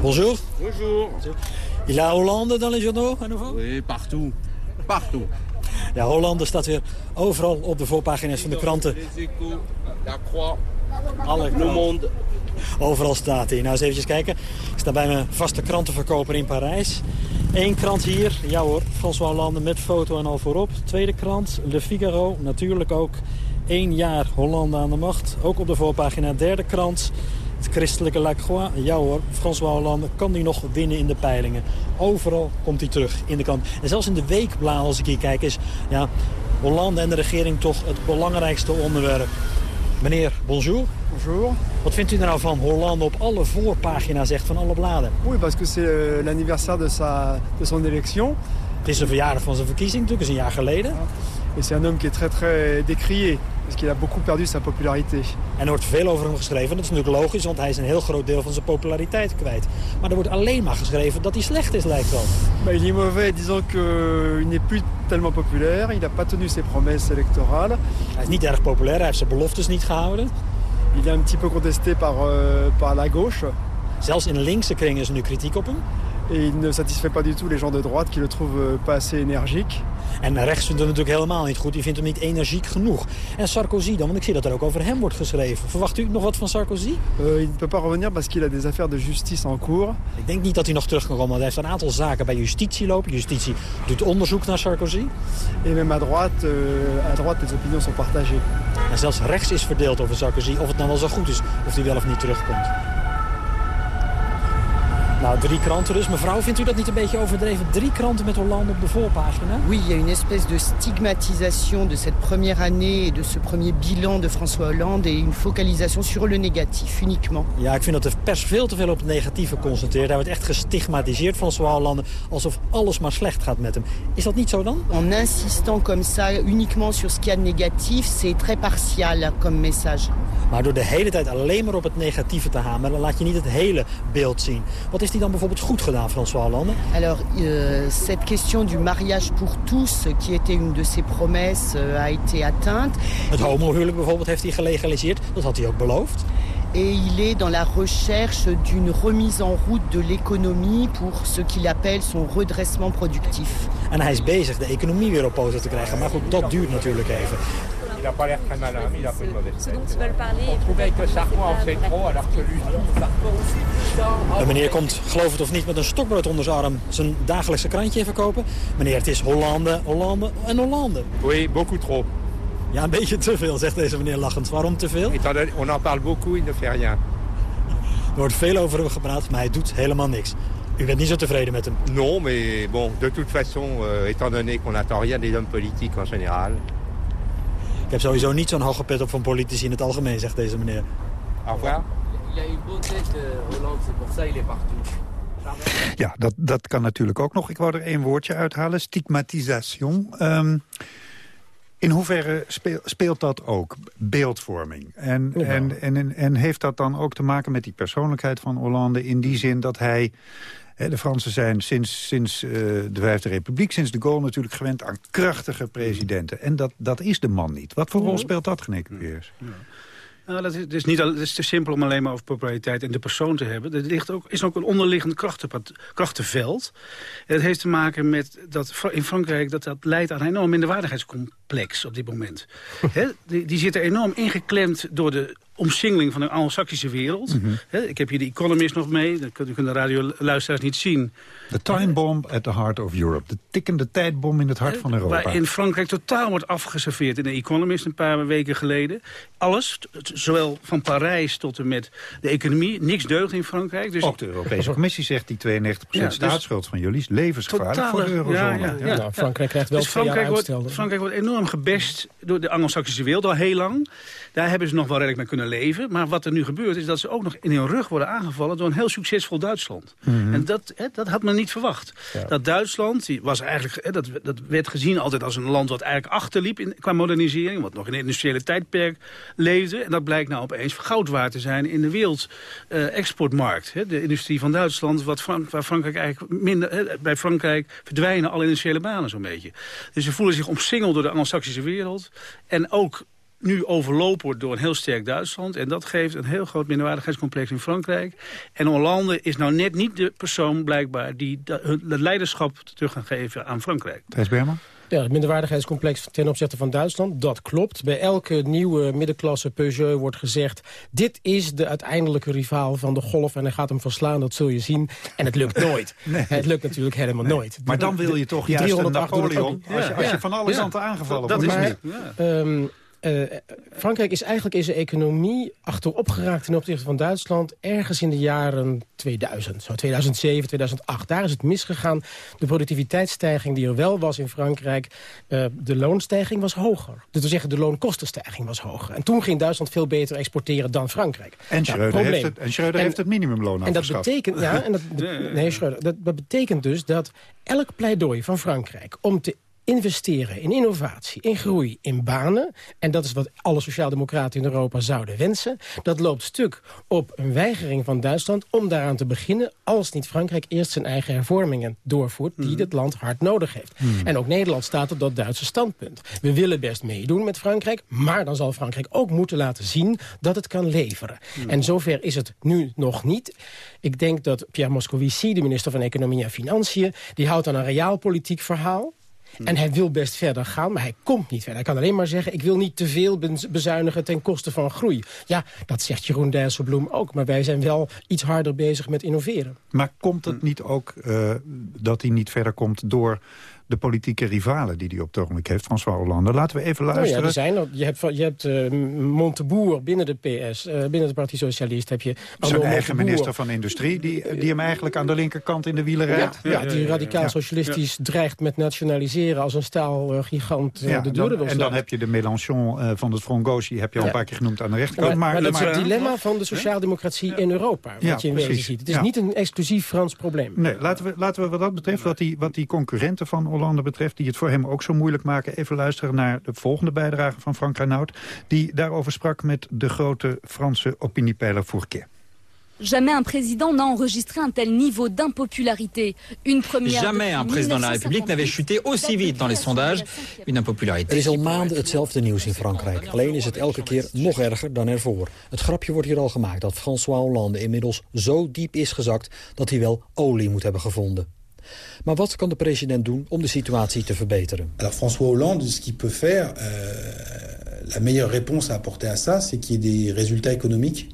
Speaker 3: Bonjour.
Speaker 15: Bonjour.
Speaker 3: Il y a Hollande dans les journaux à nouveau
Speaker 15: Oui, partout. Partout.
Speaker 3: Ja, Hollande staat weer overal op de voorpagina's van de kranten. Alle
Speaker 15: Le Monde.
Speaker 3: Overal staat hij. Nou, eens even kijken. Ik sta bij mijn vaste krantenverkoper in Parijs. Eén krant hier, ja hoor, François Hollande met foto en al voorop. Tweede krant, Le Figaro, natuurlijk ook. Eén jaar Hollande aan de macht. Ook op de voorpagina. Derde krant, het christelijke La Croix, ja hoor, François Hollande kan die nog winnen in de peilingen. Overal komt hij terug in de kant. En zelfs in de weekbladen, als ik hier kijk, is ja, Hollande en de regering toch het belangrijkste onderwerp. Meneer, bonjour.
Speaker 16: Bonjour.
Speaker 3: Wat vindt u er nou van Hollande op alle voorpagina's echt van alle bladen?
Speaker 16: Oui, parce que c'est euh, l'anniversaire de, sa, de son élection.
Speaker 3: Het is een verjaardag van zijn verkiezing natuurlijk, is een jaar geleden.
Speaker 16: Et c'est un homme qui est très très décrié. Parce qu'il a beaucoup perdu sa popularité.
Speaker 3: En er wordt veel over hem geschreven. Dat is natuurlijk logisch, want hij is een heel groot deel van zijn populariteit kwijt. Maar er wordt alleen maar geschreven dat hij slecht is, lijkt wel.
Speaker 16: Mais il est mauvais, disons qu'il n'est plus tellement populaire. Il n'a pas tenu ses promesses électorales.
Speaker 3: Hij is niet erg populair, hij heeft zijn beloftes niet gehouden.
Speaker 16: Il est un petit peu contesté par, euh, par la gauche.
Speaker 3: Zelfs in linkse kringen is nu kritiek op hem.
Speaker 16: Et il ne satisfait pas du tout les gens de droite qui le trouvent pas assez énergique.
Speaker 3: En rechts vindt het natuurlijk helemaal niet goed. Die vindt hem niet energiek genoeg. En Sarkozy dan, want ik zie dat er ook over hem wordt geschreven. Verwacht u nog wat van Sarkozy?
Speaker 16: Uh, il ne peut pas revenir parce qu'il a des affaires de justice en cours.
Speaker 3: Ik denk niet dat hij nog terug kan komen, want hij heeft een aantal zaken bij justitie lopen. Justitie doet onderzoek naar Sarkozy.
Speaker 16: Et même à droite, uh, à droite les opinions sont partagées.
Speaker 3: En zelfs rechts is verdeeld over Sarkozy of het nou wel zo goed is of hij wel of niet terugkomt.
Speaker 17: Nou, drie kranten dus. Mevrouw, vindt u dat niet een beetje overdreven? Drie kranten met Hollande op de voorpagina?
Speaker 18: Oui, il y a une espèce de stigmatisation de cette première année et de ce premier bilan de François Hollande et une focalisation sur le négatif uniquement.
Speaker 17: Ja, ik vind dat de pers veel te veel op het negatieve concentreert. Hij wordt echt gestigmatiseerd, François Hollande, alsof alles maar slecht gaat met hem. Is dat niet zo dan?
Speaker 18: En insistant comme ça uniquement sur ce qu'il y a de négatif, c'est très partial comme message.
Speaker 17: Maar door de hele tijd alleen maar op het negatieve te hameren... laat je niet het hele beeld zien. Wat is die dan bijvoorbeeld goed gedaan, François Hollande?
Speaker 18: Alors, euh, cette question du mariage pour tous, qui était une de ses promesses, euh, a été atteinte.
Speaker 17: Het homohuwelijk bijvoorbeeld heeft hij gelegaliseerd. Dat had hij ook beloofd.
Speaker 18: Et il est dans la recherche d'une remise en route de l'économie pour ce qu'il appelle son redressement productif.
Speaker 17: En hij is bezig de economie weer op poten te krijgen. Maar goed, dat duurt natuurlijk even.
Speaker 19: Il n'a pas l'air très malin, mais il a un peu de mauvaise tête. On trouvait que Sarko en fait trop, alors que lui.
Speaker 17: De meneer komt, geloof het of niet, met een stokbrood onder zijn arm zijn dagelijkse krantje even kopen. Meneer, het is Hollande, Hollande en Hollande.
Speaker 19: Oui, beaucoup trop.
Speaker 17: Ja, een beetje te veel, zegt deze meneer lachend. Waarom te veel?
Speaker 19: On en parle beaucoup, il ne fait rien.
Speaker 17: Er wordt veel over hem gepraat, maar hij doet helemaal niks. U bent niet zo tevreden met hem?
Speaker 19: Non, mais bon, de toute façon, euh, étant donné qu'on n'attend rien des hommes politiques en général,
Speaker 17: heb sowieso niet zo'n hoge pet op van politici in het algemeen, zegt deze meneer.
Speaker 19: Au revoir.
Speaker 20: Il a une bonne tête, Hollande, c'est pour ça il est partout.
Speaker 4: Ja, dat, dat kan natuurlijk ook nog. Ik wou er één woordje uithalen. Stigmatisation. Ehm, in hoeverre speel, speelt dat ook? Beeldvorming. En,
Speaker 12: Ja.
Speaker 4: en, en, en, en heeft dat dan ook te maken met die persoonlijkheid van Hollande... in die zin dat hij... De Fransen zijn sinds, sinds eh, de Vijfde Republiek, sinds de Gaulle natuurlijk gewend aan krachtige presidenten. En dat, dat is de man niet. Wat voor rol speelt dat, Geneke Peers?
Speaker 13: Nou, dat is, het is niet, het is te simpel om alleen maar over populariteit en de persoon te hebben. Er ligt ook, is ook een onderliggend krachtenveld. En dat heeft te maken met dat in Frankrijk dat, dat leidt aan een enorm minderwaardigheidscomplex op dit moment. Die, die zitten enorm ingeklemd door de omsingeling van de anglo-saxische wereld. Hè, ik heb hier de Economist nog mee, dat kunnen kunnen de radioluisteraars niet zien.
Speaker 4: De time bomb at the heart of Europe. De tikkende tijdbom in het hart van Europa.
Speaker 13: Waar in Frankrijk totaal wordt afgeserveerd in de Economist een paar weken geleden. Alles, zowel van Parijs tot en met de economie, niks deugt in Frankrijk. Dus
Speaker 4: Ook de Europese Commissie zegt die 92%
Speaker 13: Ja, dus
Speaker 4: staatsschuld van jullie is levensgevaarlijk voor de eurozone.
Speaker 13: ja, ja, ja.
Speaker 12: Frankrijk krijgt wel
Speaker 13: Dus Frankrijk wordt,
Speaker 12: uitstel.
Speaker 13: Frankrijk wordt enorm gebest door de Anglo-Saxische wereld al heel lang. Daar hebben ze nog wel redelijk mee kunnen leven. Maar wat er nu gebeurt is dat ze ook nog in hun rug worden aangevallen door een heel succesvol Duitsland.
Speaker 12: Mhm.
Speaker 13: En dat, hè, dat had men niet verwacht. Dat Duitsland, die was eigenlijk, hè, dat, dat werd gezien altijd als een land wat eigenlijk achterliep in, qua modernisering. Wat nog in het industriële tijdperk leefde. En dat blijkt nou opeens goud waard te zijn in de wereld eh. De industrie van Duitsland, wat Frank, waar Frankrijk eigenlijk minder... Hè, bij Frankrijk verdwijnen alle industriële banen zo'n beetje. Dus ze voelen zich omsingeld door de Anglo-Saxische wereld. En ook nu overlopen wordt door een heel sterk Duitsland. En dat geeft een heel groot minderwaardigheidscomplex in Frankrijk. En Hollande is nou net niet de persoon blijkbaar... die het leiderschap terug gaat geven aan Frankrijk.
Speaker 4: Thijs Berman?
Speaker 12: Ja, het minderwaardigheidscomplex ten opzichte van Duitsland, dat klopt. Bij elke nieuwe middenklasse Peugeot wordt gezegd... dit is de uiteindelijke rivaal van de Golf en hij gaat hem verslaan, dat zul je zien. En het lukt nooit. Het lukt natuurlijk helemaal nooit.
Speaker 4: Maar dan wil je toch
Speaker 12: Die
Speaker 4: juist een
Speaker 12: 308 doet het
Speaker 4: Napoleon...
Speaker 12: ook-
Speaker 4: Als je, als je
Speaker 12: Ja.
Speaker 4: van alle
Speaker 12: Ja.
Speaker 4: kanten aangevallen
Speaker 13: Dat
Speaker 4: wordt.
Speaker 13: is
Speaker 12: Maar,
Speaker 13: niet. Ja.
Speaker 12: Eh, Frankrijk is eigenlijk in zijn economie achterop geraakt ten opzichte van Duitsland... ergens in de jaren 2000, zo 2007, 2008. Daar is het misgegaan. De productiviteitsstijging die er wel was in Frankrijk... eh, de loonstijging was hoger. Dat wil zeggen, de loonkostenstijging was hoger. En toen ging Duitsland veel beter exporteren dan Frankrijk.
Speaker 4: En
Speaker 12: Nou,
Speaker 4: Schreuder, heeft het, en Schreuder
Speaker 12: En-
Speaker 4: heeft het minimumloon
Speaker 12: en dat betekent, ja, en dat, nee, Schreuder, dat, dat betekent dus dat elk pleidooi van Frankrijk om te investeren in innovatie, in groei, in banen... en dat is wat alle sociaaldemocraten in Europa zouden wensen... dat loopt stuk op een weigering van Duitsland om daaraan te beginnen... als niet Frankrijk eerst zijn eigen hervormingen doorvoert... die het land hard nodig heeft. En ook Nederland staat op dat Duitse standpunt. We willen best meedoen met Frankrijk... maar dan zal Frankrijk ook moeten laten zien dat het kan leveren. En zover is het nu nog niet. Ik denk dat Pierre Moscovici, de minister van Economie en Financiën... die houdt aan een realpolitiek verhaal... En hij wil best verder gaan, maar hij komt niet verder. Hij kan alleen maar zeggen, ik wil niet te veel bez- bezuinigen ten koste van groei. Ja, dat zegt Jeroen Dijsselbloem ook. Maar wij zijn wel iets harder bezig met innoveren.
Speaker 4: Maar komt het niet ook eh, dat hij niet verder komt door de politieke rivalen die hij op het ogenblik heeft, François Hollande. Laten we even
Speaker 12: Nou
Speaker 4: luisteren.
Speaker 12: ja, er zijn, er. je hebt, je hebt uh, Monteboer binnen de PS, uh, binnen de Partij Socialist heb je...
Speaker 4: Zijn eigen minister van Industrie, die, die hem eigenlijk aan de linkerkant in de wielen rijdt.
Speaker 12: Ja, ja, die radicaal socialistisch dreigt met nationaliseren als een staalgigant uh, de deuren wil
Speaker 4: En dan heb je de Mélenchon van het Front Gauche, die heb je al een paar keer genoemd aan de rechterkant.
Speaker 12: Maar, maar, maar dat is het dilemma van de sociaaldemocratie in Europa, wat je in wezen ziet. Het is niet een exclusief Frans probleem.
Speaker 4: Nee, laten we, laten we wat dat betreft, wat die, wat die concurrenten van Hollande betreft... die het voor hem ook zo moeilijk maken... even luisteren naar de volgende bijdrage van Frank Renaud... die daarover sprak met de grote Franse opiniepeiler Fourquet.
Speaker 21: Jamais un président n'a enregistré un tel niveau d'impopularité. Une première
Speaker 22: Jamais un président de la République n'avait chuté aussi vite dans les sondages. Une impopularité.
Speaker 3: Er is al maanden hetzelfde nieuws in Frankrijk. Alleen is het elke keer nog erger dan ervoor. Het grapje wordt hier al gemaakt dat François Hollande inmiddels zo diep is gezakt... dat hij wel olie moet hebben gevonden. Maar wat kan de president doen om de situatie te verbeteren?
Speaker 23: Alors François Hollande, ce qu'il peut faire, euh, la meilleure réponse à apporter à ça, c'est qu'il y ait des résultats économiques.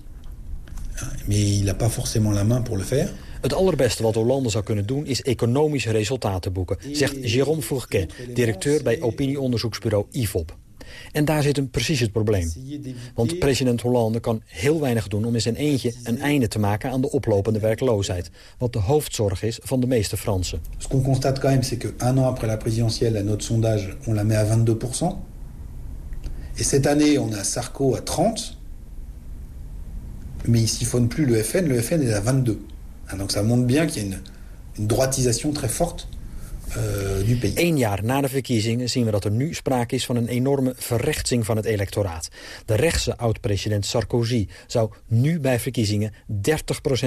Speaker 23: Mais il n'a pas forcément la main pour le faire.
Speaker 3: Het allerbeste wat Hollande zou kunnen doen is economische resultaten boeken, zegt Jérôme Fourquet, directeur bij opinieonderzoeksbureau IFOP. En daar zit hem precies het probleem. Want president Hollande kan heel weinig doen om in zijn eentje een einde te maken aan de oplopende werkloosheid. Wat de hoofdzorg is van de meeste Fransen.
Speaker 23: Ce qu'on constate quand même, c'est que un an après la présidentielle, à notre sondage, on la met à 22%. Et cette année, on a Sarko à 30%. Mais il siphonne plus le FN, le FN est à 22%. Donc ça montre bien qu'il y a une, une droitisation très forte
Speaker 3: Uh, Eén jaar na de verkiezingen zien we dat er nu sprake is van een enorme verrechtsing van het electoraat. De rechtse oud-president Sarkozy zou nu bij verkiezingen 30%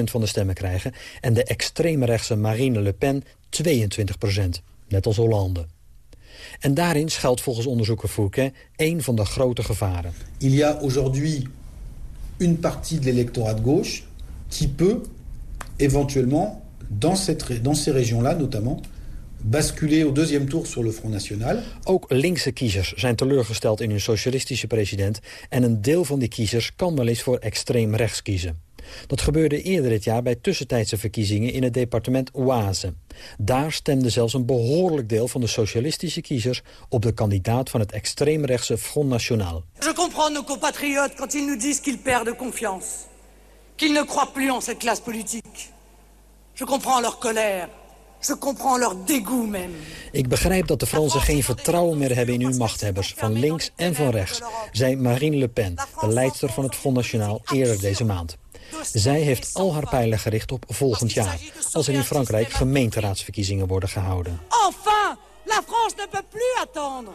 Speaker 3: van de stemmen krijgen... en de extreme rechtse Marine Le Pen 22%, net als Hollande. En daarin schuilt volgens onderzoeker Fouquet één van de grote gevaren.
Speaker 23: Il y a aujourd'hui une partie de l'électorat de gauche qui peut éventuellement, dans, cette, dans ces régions-là notamment basculer au deuxième tour sur le Front National.
Speaker 3: Ook linkse kiezers zijn teleurgesteld in hun socialistische president... en een deel van die kiezers kan wel eens voor extreem rechts kiezen. Dat gebeurde eerder dit jaar bij tussentijdse verkiezingen in het departement Oise. Daar stemde zelfs een behoorlijk deel van de socialistische kiezers... op de kandidaat van het extreemrechtse Front National.
Speaker 24: Je comprends nos compatriotes quand ils nous disent qu'ils perdent confiance. Qu'ils ne croient plus en cette classe politique. Je comprends leur colère. Je comprends leur dégoût même.
Speaker 3: Ik begrijp dat de Fransen geen vertrouwen meer hebben in hun machthebbers, van links en van rechts, zei Marine Le Pen, de leidster van het Front National, eerder deze maand. Zij heeft al haar pijlen gericht op volgend jaar, als er in Frankrijk gemeenteraadsverkiezingen worden gehouden.
Speaker 24: Enfin, la France ne peut plus attendre.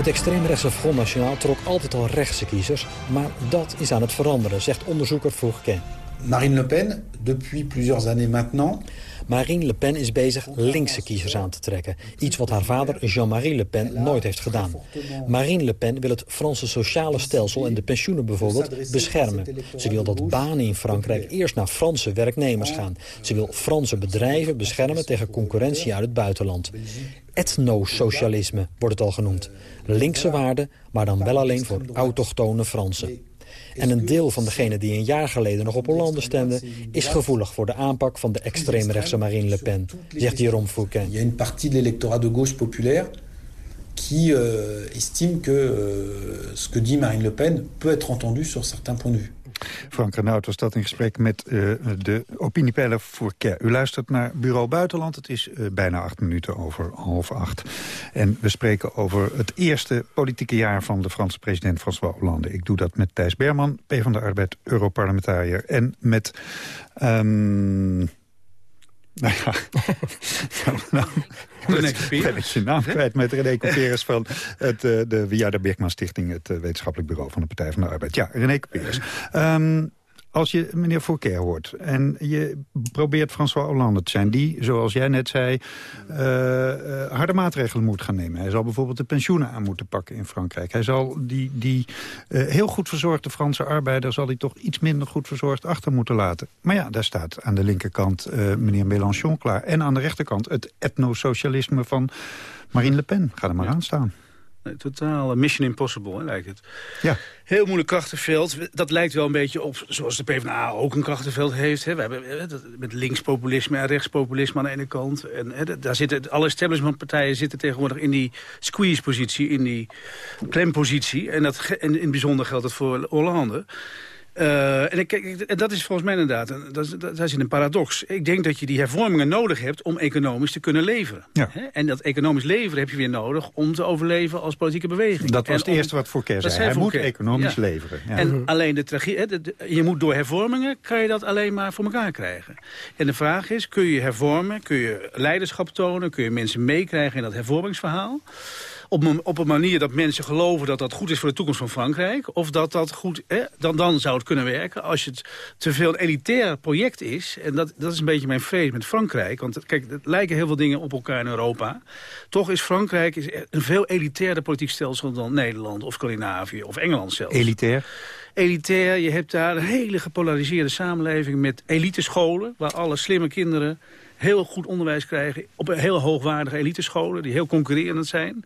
Speaker 3: Het extreemrechtse Front National trok altijd al rechtse kiezers, maar dat is aan het veranderen, zegt onderzoeker Fourquet.
Speaker 23: Marine Le Pen, depuis plusieurs années maintenant...
Speaker 3: Marine Le Pen is bezig linkse kiezers aan te trekken. Iets wat haar vader Jean-Marie Le Pen nooit heeft gedaan. Marine Le Pen wil het Franse sociale stelsel en de pensioenen bijvoorbeeld beschermen. Ze wil dat banen in Frankrijk eerst naar Franse werknemers gaan. Ze wil Franse bedrijven beschermen tegen concurrentie uit het buitenland. Etnosocialisme wordt het al genoemd. Linkse waarden, maar dan wel alleen voor autochtone Fransen. En een deel van degenen die een jaar geleden nog op Hollande stemden... is gevoelig voor de aanpak van de extreemrechtse Marine Le Pen, zegt Jérôme Fouquet.
Speaker 23: Il y a une partie de l'électorat de gauche populaire qui euh, estime que euh, ce que dit Marine Le Pen peut être entendu sur certains points de vue.
Speaker 4: Frank Renaud was dat in gesprek met uh, de opiniepeiler Fourquet. U luistert naar Bureau Buitenland. Het is uh, bijna acht minuten over half acht. En we spreken over het eerste politieke jaar van de Franse president François Hollande. Ik doe dat met Thijs Berman, P van de Arbeid, Europarlementariër. En met... Um, nou ja, nou, nou, ben ik zijn naam kwijt met René Couperus van het, uh, de Wiarda Birkman Stichting... het uh, wetenschappelijk bureau van de Partij van de Arbeid. Ja, René Couperus. Um, als je meneer Fouquet hoort en je probeert François Hollande te zijn... die, zoals jij net zei, uh, uh, harde maatregelen moet gaan nemen. Hij zal bijvoorbeeld de pensioenen aan moeten pakken in Frankrijk. Hij zal die, die uh, heel goed verzorgde Franse arbeider... zal hij toch iets minder goed verzorgd achter moeten laten. Maar ja, daar staat aan de linkerkant meneer Mélenchon klaar. En aan de rechterkant het etnosocialisme van Marine Le Pen. Ga er maar
Speaker 13: ja.
Speaker 4: aan staan.
Speaker 13: Totaal mission impossible, hè, lijkt het.
Speaker 4: Ja.
Speaker 13: Heel moeilijk krachtenveld. Dat lijkt wel een beetje op zoals de PvdA ook een krachtenveld heeft. Hè. We hebben hè, met linkspopulisme en rechtspopulisme aan de ene kant. En hè, daar zitten, alle establishmentpartijen zitten tegenwoordig in die squeeze-positie, in die klempositie. En, dat, en in het bijzonder geldt het voor Hollande. Uh, en, en dat is volgens mij inderdaad, een, dat, dat, dat is een paradox. Ik denk dat je die hervormingen nodig hebt om economisch te kunnen leveren.
Speaker 4: Ja.
Speaker 13: En dat economisch leveren heb je weer nodig om te overleven als politieke beweging.
Speaker 4: Dat was
Speaker 13: en
Speaker 4: het eerste wat Fouquet zei. Hij moet economisch
Speaker 13: ja.
Speaker 4: leveren. Ja.
Speaker 13: En alleen de tragie, de, de, je moet door hervormingen, kan je dat alleen maar voor elkaar krijgen. En de vraag is, kun je hervormen, kun je leiderschap tonen, kun je mensen meekrijgen in dat hervormingsverhaal? Op een, op een manier dat mensen geloven dat dat goed is voor de toekomst van Frankrijk. Of dat dat goed, eh, dan, dan zou het kunnen werken. Als het te veel een elitair project is, en dat, dat is een beetje mijn vrees met Frankrijk. Want kijk, het lijken heel veel dingen op elkaar in Europa. Toch is Frankrijk is een veel elitairder politiek stelsel dan Nederland of Scandinavië of Engeland zelfs.
Speaker 4: Elitair?
Speaker 13: elitair. Je hebt daar een hele gepolariseerde samenleving met elitescholen... waar alle slimme kinderen heel goed onderwijs krijgen... op heel hoogwaardige elitescholen die heel concurrerend zijn.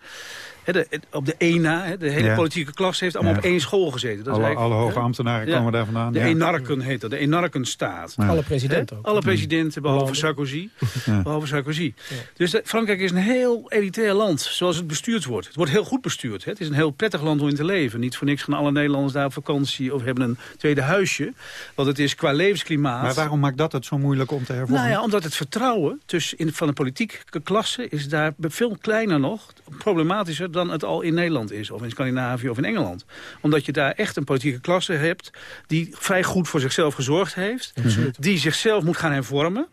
Speaker 13: He, de, op de ENA, de hele
Speaker 4: Ja.
Speaker 13: politieke klas heeft allemaal
Speaker 4: Ja.
Speaker 13: op één school gezeten. Dat is
Speaker 4: Alle,
Speaker 13: eigenlijk-
Speaker 4: alle hoge ambtenaren
Speaker 13: Ja.
Speaker 4: komen daar vandaan.
Speaker 13: De
Speaker 4: ja.
Speaker 13: enarken heet dat, de enarkenstaat.
Speaker 4: Ja.
Speaker 12: Alle presidenten ook.
Speaker 13: Alle presidenten, behalve. Sarkozy.
Speaker 4: Ja.
Speaker 13: Behalve Sarkozy. Dus de- Frankrijk is een heel elitair land, zoals het bestuurd wordt. Het wordt heel goed bestuurd. Hè? Het is een heel prettig land om in te leven. Niet voor niks gaan alle Nederlanders daar op vakantie... of hebben een tweede huisje. Want het is qua levensklimaat...
Speaker 4: Maar waarom maakt dat het zo moeilijk om te hervormen?
Speaker 13: Nou ja, omdat het vertrouwen tussen in, van de politieke klasse is daar veel kleiner nog, problematischer dan het al in Nederland is. Of in Scandinavië of in Engeland. Omdat je daar echt een politieke klasse hebt die vrij goed voor zichzelf gezorgd heeft. Die zichzelf moet gaan hervormen.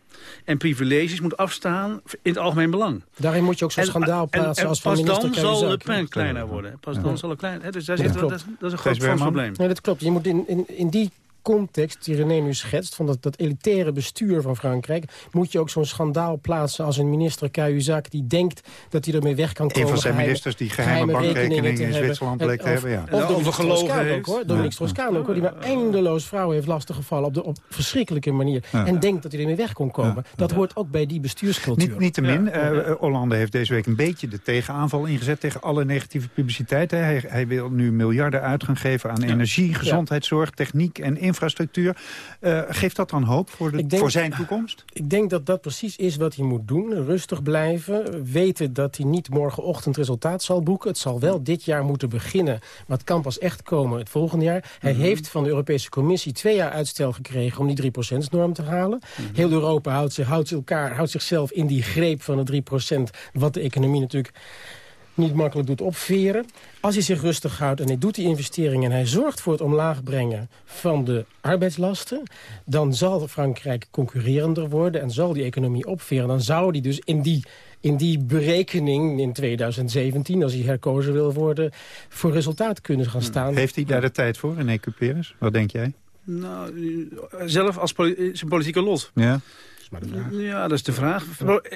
Speaker 13: En privileges moet afstaan in het algemeen belang.
Speaker 12: Daarin moet je ook zo'n
Speaker 13: En-
Speaker 12: schandaal
Speaker 13: en-
Speaker 12: plaatsen
Speaker 13: en
Speaker 12: als van
Speaker 13: pas dan zal
Speaker 12: Cahuzac.
Speaker 13: Pen kleiner worden. Pas
Speaker 12: Ja.
Speaker 13: dan zal het klein. hè, Dus daar
Speaker 12: Ja,
Speaker 13: zit, dat, is- dat is een groot
Speaker 4: Weerman?
Speaker 13: probleem.
Speaker 12: Nee, dat klopt. Je moet in, in, in die context die René nu schetst... van dat, dat elitaire bestuur van Frankrijk... moet je ook zo'n schandaal plaatsen als een minister Cahuzac... die denkt dat hij ermee weg kan
Speaker 4: Een
Speaker 12: komen.
Speaker 4: van zijn
Speaker 12: geheime-
Speaker 4: ministers die geheime bankrekeningen
Speaker 12: rekeningen te
Speaker 4: in. Zwitserland bleek te
Speaker 12: En-
Speaker 4: hebben, ja.
Speaker 12: Of
Speaker 13: overgelogen
Speaker 12: Strauss-Kahn ook, hoor. Dominique Strauss-Kahn ook, hoor. Die maar eindeloos vrouwen heeft lastiggevallen op de op verschrikkelijke manier.
Speaker 4: Ja.
Speaker 12: En denkt dat hij ermee weg kon komen. Dat hoort ook bij die bestuurscultuur.
Speaker 4: Niet, niet te min, eh, Hollande heeft deze week een beetje de tegenaanval ingezet... tegen alle negatieve publiciteit. Hè. Hij, hij wil nu miljarden uit gaan geven aan energie, gezondheidszorg, techniek en infrastructuur. Eh, geeft dat dan hoop voor, de,
Speaker 12: denk-
Speaker 4: voor zijn toekomst?
Speaker 12: Ik denk dat dat precies is wat hij moet doen. Rustig blijven. Weten dat hij niet morgenochtend resultaat zal boeken. Het zal wel dit jaar moeten beginnen. Maar het kan pas echt komen het volgende jaar. Hij
Speaker 13: Mhm.
Speaker 12: heeft van de Europese Commissie twee jaar uitstel gekregen... om die 3%-norm te halen.
Speaker 13: Mhm.
Speaker 12: Heel Europa houdt, zich, houdt, elkaar, houdt zichzelf in die greep van de 3%. Wat de economie natuurlijk niet makkelijk doet opveren. Als hij zich rustig houdt en hij doet die investeringen... en hij zorgt voor het omlaag brengen van de arbeidslasten... dan zal Frankrijk concurrerender worden en zal die economie opveren. Dan zou die dus in die, in die berekening in 2017... als hij herkozen wil worden, voor resultaat kunnen gaan staan.
Speaker 4: Heeft hij daar de tijd voor, René Cuperus? Wat denk jij?
Speaker 13: Nou, zelf als poli- zijn politieke lot.
Speaker 4: Ja.
Speaker 13: Ja, dat is de vraag.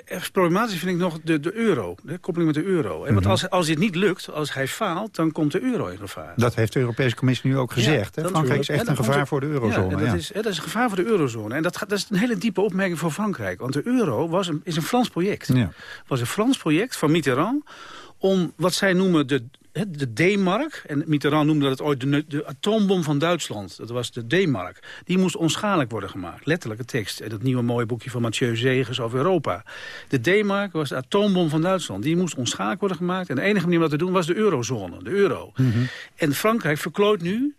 Speaker 13: Eh, Problematisch vind ik nog de, de euro, de koppeling met de euro. Want
Speaker 4: Mhm.
Speaker 13: als, als dit niet lukt, als hij faalt, dan komt de euro in gevaar.
Speaker 4: Dat heeft de Europese Commissie nu ook gezegd. hè? Frankrijk is
Speaker 13: Ja,
Speaker 4: echt een gevaar voor de
Speaker 13: Ja,
Speaker 4: eurozone.
Speaker 13: en dat,
Speaker 4: ja.
Speaker 13: Is, hè, dat is een gevaar voor de eurozone. En dat, dat is een hele diepe opmerking voor Frankrijk. Want de euro was een, is een Frans project.
Speaker 4: Ja.
Speaker 13: was een Frans project van Mitterrand... om wat zij noemen de, de D-mark. En Mitterrand noemde dat ooit de, de atoombom van Duitsland. Dat was de D-mark. Die moest onschadelijk worden gemaakt. Letterlijke tekst. En dat nieuwe mooie boekje van Mathieu Zegers over Europa. De D-mark was de atoombom van Duitsland. Die moest onschadelijk worden gemaakt. En de enige manier om dat te doen was de eurozone. De euro. En Frankrijk verklooit nu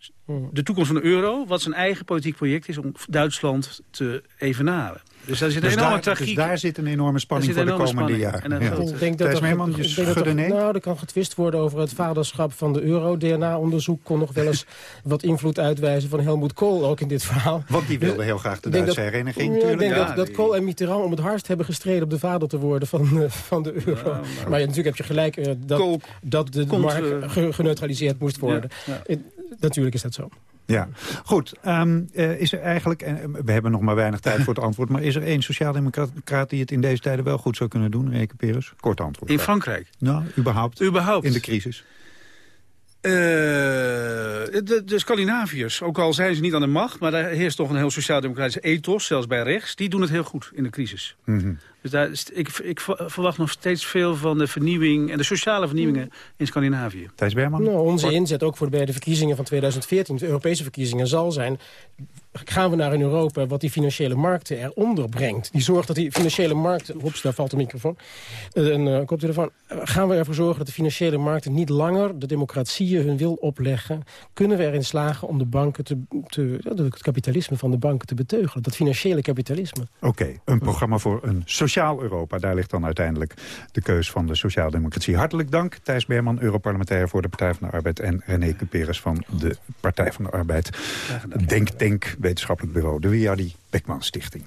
Speaker 13: de toekomst van de euro... wat zijn eigen politiek project is om Duitsland te evenaren. Dus daar zit een
Speaker 4: Dus
Speaker 13: enorme
Speaker 4: daar, dus zit een enorme spanning voor de komende jaren. Ja.
Speaker 13: dat-
Speaker 12: Ik denk dat
Speaker 4: Thijs
Speaker 12: er,
Speaker 4: Meerman,
Speaker 12: dat
Speaker 4: schudde
Speaker 12: er-
Speaker 4: nee?
Speaker 12: nou, er kan getwist worden over het vaderschap van de euro. DNA-onderzoek kon nog wel eens wat invloed uitwijzen van Helmut Kool ook in dit verhaal.
Speaker 4: Want die wilde heel graag de Duitse
Speaker 12: dat-
Speaker 4: hereniging
Speaker 12: Ja. Ik denk
Speaker 4: Ja,
Speaker 12: dat, Kool en Mitterrand om het hardst hebben gestreden... op de vader te worden van, eh, van de euro. maar, ja, natuurlijk heb je gelijk eh, dat,
Speaker 13: Kool
Speaker 12: dat de markt
Speaker 13: eh,
Speaker 12: ge- geneutraliseerd moest worden.
Speaker 13: ja.
Speaker 12: Natuurlijk is dat zo.
Speaker 4: Ja, goed. ehm, eh, is er eigenlijk, en we hebben nog maar weinig tijd voor het antwoord... maar is er één sociaaldemocraat die het in deze tijden wel goed zou kunnen doen, Reke Perus? Kort antwoord.
Speaker 13: In Frankrijk?
Speaker 4: Nou, überhaupt.
Speaker 13: Überhaupt?
Speaker 4: In de crisis.
Speaker 13: Uh, de, de Scandinaviërs, ook al zijn ze niet aan de macht... maar daar heerst toch een heel sociaal-democratische ethos, zelfs bij rechts... die doen het heel goed in de crisis.
Speaker 4: Mhm.
Speaker 13: Dus daar, ik, ik, verwacht nog steeds veel van de vernieuwing... en de sociale vernieuwingen in Scandinavië.
Speaker 4: Thijs Berman?
Speaker 12: Nou, onze inzet ook voor bij de verkiezingen van 2014... de Europese verkiezingen zal zijn gaan we naar een Europa wat die financiële markten eronder brengt. Die zorgt dat die financiële markten... Oeps, daar valt de microfoon. Eh, een uh, koptelefoon. Gaan we ervoor zorgen dat de financiële markten niet langer... de democratieën hun wil opleggen? Kunnen we erin slagen om de banken te, te, het kapitalisme van de banken te beteugelen? Dat financiële kapitalisme.
Speaker 4: Oké, een programma voor een sociaal Europa. Daar ligt dan uiteindelijk de keus van de sociaaldemocratie. Hartelijk dank, Thijs Berman, Europarlementariër voor de Partij van de Arbeid... en René Cuperes van de Partij van de Arbeid. Denk, denk, wetenschappelijk bureau, de Wiardi Beckman Stichting.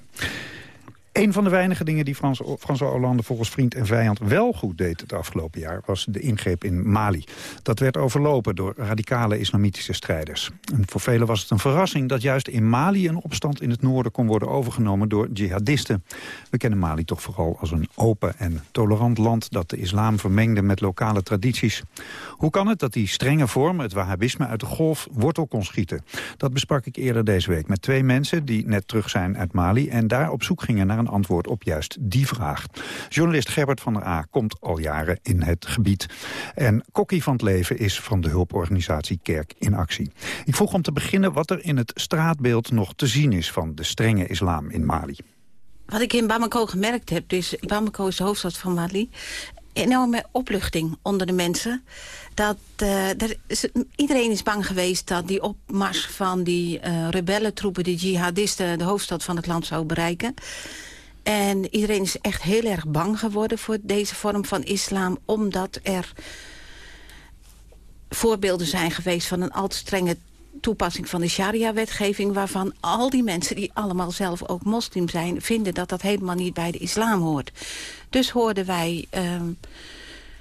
Speaker 4: Een van de weinige dingen die Frans, François Hollande volgens vriend en vijand wel goed deed het afgelopen jaar was de ingreep in Mali. Dat werd overlopen door radicale islamitische strijders. En voor velen was het een verrassing dat juist in Mali een opstand in het noorden kon worden overgenomen door jihadisten. We kennen Mali toch vooral als een open en tolerant land dat de islam vermengde met lokale tradities. Hoe kan het dat die strenge vorm, het wahhabisme uit de golf, wortel kon schieten? Dat besprak ik eerder deze week met twee mensen die net terug zijn uit Mali en daar op zoek gingen naar een antwoord op juist die vraag. Journalist Gerbert van der A komt al jaren in het gebied. En Kokkie van het Leven is van de hulporganisatie Kerk in Actie. Ik vroeg om te beginnen wat er in het straatbeeld nog te zien is... van de strenge islam in Mali.
Speaker 25: Wat ik in Bamako gemerkt heb, dus Bamako is de hoofdstad van Mali enorme opluchting onder de mensen. Dat, uh, is, iedereen is bang geweest dat die opmars van die uh, rebellentroepen... die jihadisten de hoofdstad van het land zou bereiken. En iedereen is echt heel erg bang geworden voor deze vorm van islam... omdat er voorbeelden zijn geweest van een al te strenge toepassing van de sharia-wetgeving... waarvan al die mensen die allemaal zelf ook moslim zijn... vinden dat dat helemaal niet bij de islam hoort. Dus hoorden wij um,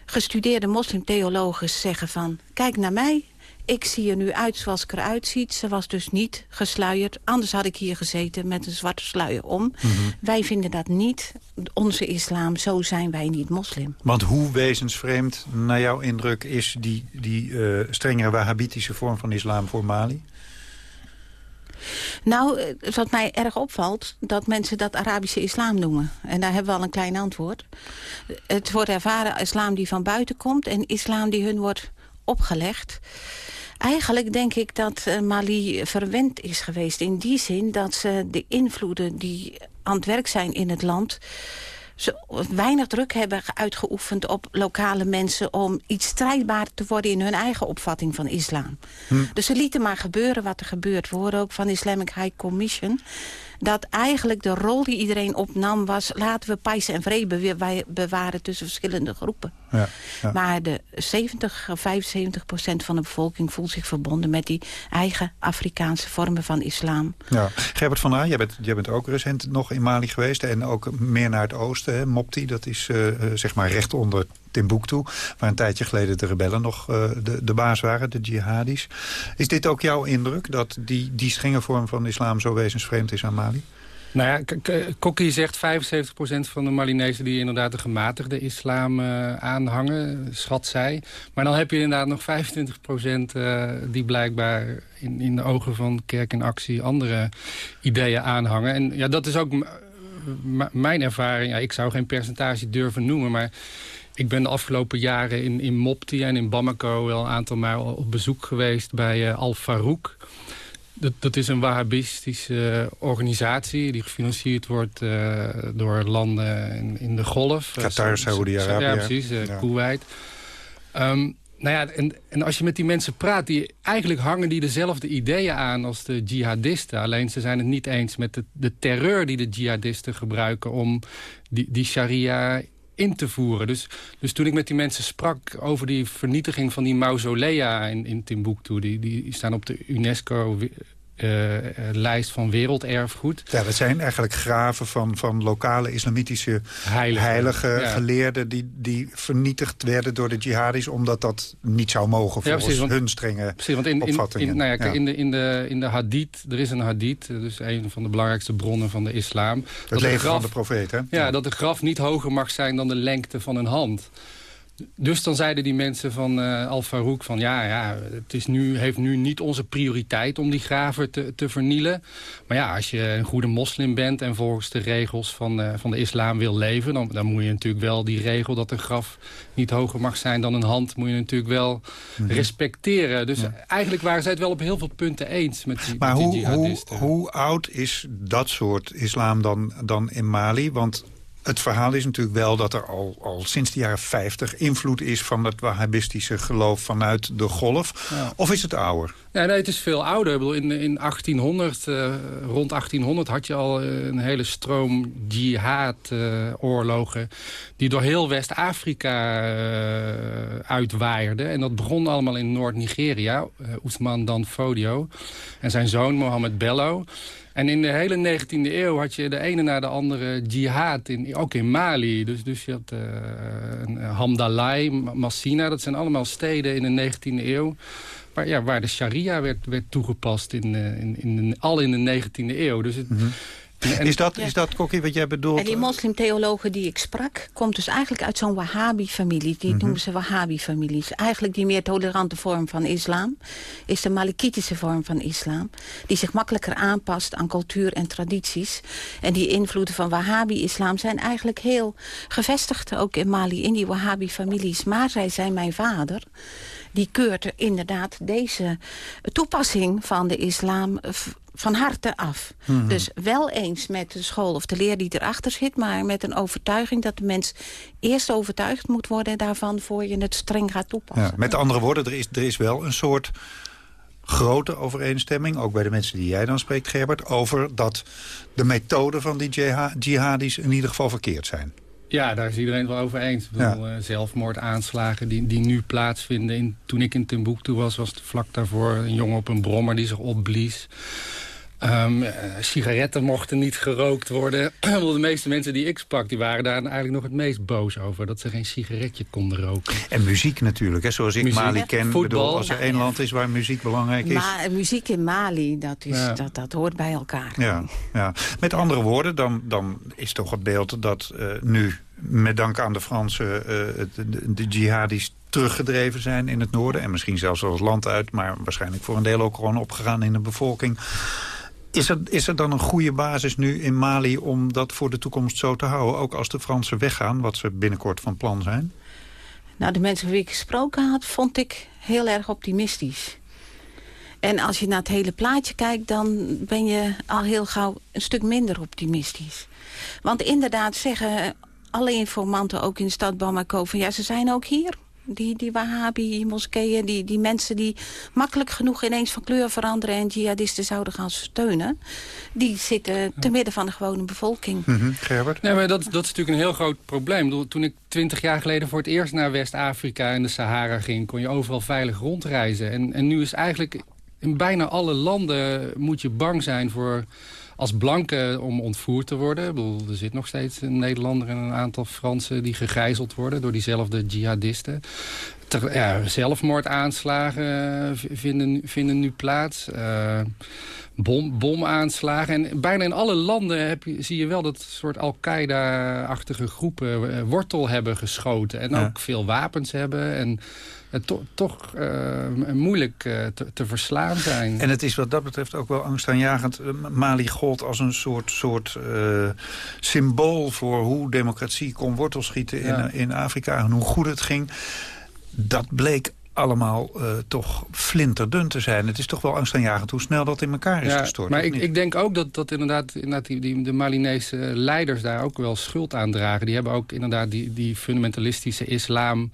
Speaker 25: gestudeerde moslimtheologen zeggen van... kijk naar mij, ik zie er nu uit zoals ik eruit ziet. Ze was dus niet gesluierd. Anders had ik hier gezeten met een zwarte sluier om. Mhm. Wij vinden dat niet onze islam. Zo zijn wij niet moslim.
Speaker 4: Want hoe wezensvreemd, naar jouw indruk... is die, die uh, strengere wahhabitische vorm van islam voor Mali?
Speaker 25: Nou, eh, wat mij erg opvalt, dat mensen dat Arabische islam noemen. En daar hebben we al een klein antwoord. Het wordt ervaren islam die van buiten komt... en islam die hun wordt opgelegd. Eigenlijk denk ik dat eh, Mali verwend is geweest. In die zin dat ze de invloeden die aan het werk zijn in het land ze weinig druk hebben uitgeoefend op lokale mensen... om iets strijdbaar te worden in hun eigen opvatting van islam. Hm. Dus ze lieten maar gebeuren wat er gebeurt. We horen ook van de Islamic High Commission dat eigenlijk de rol die iedereen opnam was... laten we pais en vrede bewaren tussen verschillende groepen. Ja, ja. Maar de 70 of 75 procent van de bevolking voelt zich verbonden... met die eigen Afrikaanse vormen van islam.
Speaker 4: Ja. Gerbert van A, jij bent, jij bent ook recent nog in Mali geweest... en ook meer naar het oosten, hè? Mopti, dat is uh, zeg maar recht onder Timbuktu... waar een tijdje geleden de rebellen nog uh, de, de baas waren, de jihadis. Is dit ook jouw indruk, dat die, die strenge vorm van islam... zo wezensvreemd is aan Mali?
Speaker 26: Nou ja, Kokkie zegt 75% van de Malinezen die inderdaad de gematigde islam uh, aanhangen, schat zij. Maar dan heb je inderdaad nog 25% uh, die blijkbaar in, in de ogen van Kerk in Actie andere ideeën aanhangen. En ja, dat is ook mijn ervaring. Ja, ik zou geen percentage durven noemen, maar ik ben de afgelopen jaren in, in Mopti en in Bamako wel een aantal maal op bezoek geweest bij uh, Al Farouk. Dat, dat, is een wahhabistische organisatie die gefinancierd wordt uh, door landen in, in de golf.
Speaker 4: Qatar, Saudi-Arabië.
Speaker 26: Ja, precies, uh, ja. Kuwait. Um, nou ja, en, en als je met die mensen praat, die, eigenlijk hangen die dezelfde ideeën aan als de jihadisten. Alleen ze zijn het niet eens met de, de terreur die de jihadisten gebruiken om die, die sharia in te voeren. Dus, dus toen ik met die mensen sprak over die vernietiging van die mausolea in, in Timbuktu... Die, die staan op de UNESCO lijst van werelderfgoed.
Speaker 4: Ja, dat zijn eigenlijk graven van, van lokale islamitische heilige, geleerden... Die, die vernietigd werden door de jihadis... omdat dat niet zou mogen volgens ja, precies, hun strenge precies, want in, opvattingen.
Speaker 26: In, nou ja, in, de, in, de, in de hadith, er is een hadith... dus een van de belangrijkste bronnen van de islam.
Speaker 4: Het leven van de profeet, hè?
Speaker 26: Ja, dat de graf niet hoger mag zijn dan de lengte van een hand. Dus dan zeiden die mensen van uh, Al Farouk van ja, ja het is nu, heeft nu niet onze prioriteit om die graven te, te vernielen. Maar ja, als je een goede moslim bent en volgens de regels van, uh, van de islam wil leven... Dan, dan moet je natuurlijk wel die regel dat een graf niet hoger mag zijn dan een hand... moet je natuurlijk wel mhm. respecteren. Dus eigenlijk waren zij het wel op heel veel punten eens met die,
Speaker 4: maar
Speaker 26: met
Speaker 4: die hoe, hoe, hoe oud is dat soort islam dan, dan in Mali? Want het verhaal is natuurlijk wel dat er al, al sinds de jaren 50 invloed is van het wahhabistische geloof vanuit de golf. Of is het ouder?
Speaker 26: Ja, nee, het is veel ouder. Ik bedoel, in, in 1800, uh, eh, rond 1800 had je al eh, een hele stroom jihad-oorlogen... die door heel West-Afrika uh, uitwaaierden. En dat begon allemaal in Noord-Nigeria. Ousmane Dan Fodio en zijn zoon Mohammed Bello... En in de hele 19e eeuw had je de ene na de andere jihad, in, ook in Mali. Dus, dus je had uh, Massina, dat zijn allemaal steden in de 19e eeuw. Waar, ja, waar de sharia werd, werd toegepast, in, uh, in, in, al in de 19e eeuw. Dus het, mm
Speaker 4: is dat, is dat Kokkie, wat jij bedoelt?
Speaker 25: En die moslimtheologen die ik sprak... komt dus eigenlijk uit zo'n Wahhabi-familie. Die mhm. noemen ze Wahhabi-families. Eigenlijk die meer tolerante vorm van islam... is de Malikitische vorm van islam. Die zich makkelijker aanpast aan cultuur en tradities. En die invloeden van Wahhabi-islam zijn eigenlijk heel gevestigd... ook in Mali, in die Wahhabi-families. Maar zij zijn mijn vader die keurt er inderdaad deze toepassing van de islam van harte af. Mhm. Dus wel eens met de school of de leer die erachter zit... maar met een overtuiging dat de mens eerst overtuigd moet worden daarvan... voor je het streng gaat toepassen. Ja,
Speaker 4: met andere woorden, er is, er is wel een soort grote overeenstemming... ook bij de mensen die jij dan spreekt, Gerbert... over dat de methoden van die jihadis in ieder geval verkeerd zijn.
Speaker 26: Ja, daar is iedereen het wel over eens. Ik bedoel, ja. Eh, zelfmoordaanslagen die, die nu plaatsvinden. In, toen ik in Timbuktu was, was het vlak daarvoor een jongen op een brommer die zich opblies. Um, sigaretten mochten niet gerookt worden. de meeste mensen die ik sprak, die waren daar eigenlijk nog het meest boos over. Dat ze geen sigaretje konden roken.
Speaker 4: En muziek natuurlijk, hè, zoals ik Mali ken. Bedoel, als er één land is waar muziek belangrijk is.
Speaker 25: Maar muziek in Mali, dat, is, dat, dat hoort bij elkaar.
Speaker 4: Ja, ja. Met andere woorden, dan, dan is toch het beeld dat uh, nu... met dank aan de Fransen uh, de, de jihadis teruggedreven zijn in het noorden. En misschien zelfs als land uit, maar waarschijnlijk voor een deel ook gewoon opgegaan in de bevolking. Is er, is er dan een goede basis nu in Mali om dat voor de toekomst zo te houden? Ook als de Fransen weggaan, wat ze binnenkort van plan zijn?
Speaker 25: Nou, de mensen wie ik gesproken had, vond ik heel erg optimistisch. En als je naar het hele plaatje kijkt, dan ben je al heel gauw een stuk minder optimistisch. Want inderdaad zeggen alle informanten, ook in de stad Bamako... van ja, ze zijn ook hier die, die Wahhabi-moskeeën, die, die mensen die makkelijk genoeg ineens van kleur veranderen... en jihadisten zouden gaan steunen, die zitten te midden van de gewone bevolking.
Speaker 4: Mm Gerbert?
Speaker 26: Nee, maar dat, dat is natuurlijk een heel groot probleem. Toen ik twintig jaar geleden voor het eerst naar West-Afrika en de Sahara ging... kon je overal veilig rondreizen. En, en nu is eigenlijk in bijna alle landen moet je bang zijn voor als blanke om ontvoerd te worden. Ik bedoel, er zit nog steeds een Nederlander en een aantal Fransen... die gegijzeld worden door diezelfde jihadisten. Ter, ja, zelfmoordaanslagen vinden, vinden nu plaats. Uh, bom, bomaanslagen. En bijna in alle landen heb je, zie je wel dat soort Al-Qaeda-achtige groepen eh, wortel hebben geschoten. En ook veel wapens hebben. En to, toch uh, moeilijk uh, te, te, verslaan zijn.
Speaker 4: En het is wat dat betreft ook wel angstaanjagend. Mali gold als een soort, soort uh, symbool voor hoe democratie kon wortelschieten in, in Afrika. En hoe goed het ging. Dat bleek allemaal uh, toch flinterdun te zijn. Het is toch wel angstaanjagend hoe snel dat in elkaar is gestort.
Speaker 26: Maar ik, ik, denk ook dat, dat inderdaad, inderdaad die, die, de Malinese leiders daar ook wel schuld aan dragen. Die hebben ook inderdaad die, die fundamentalistische islam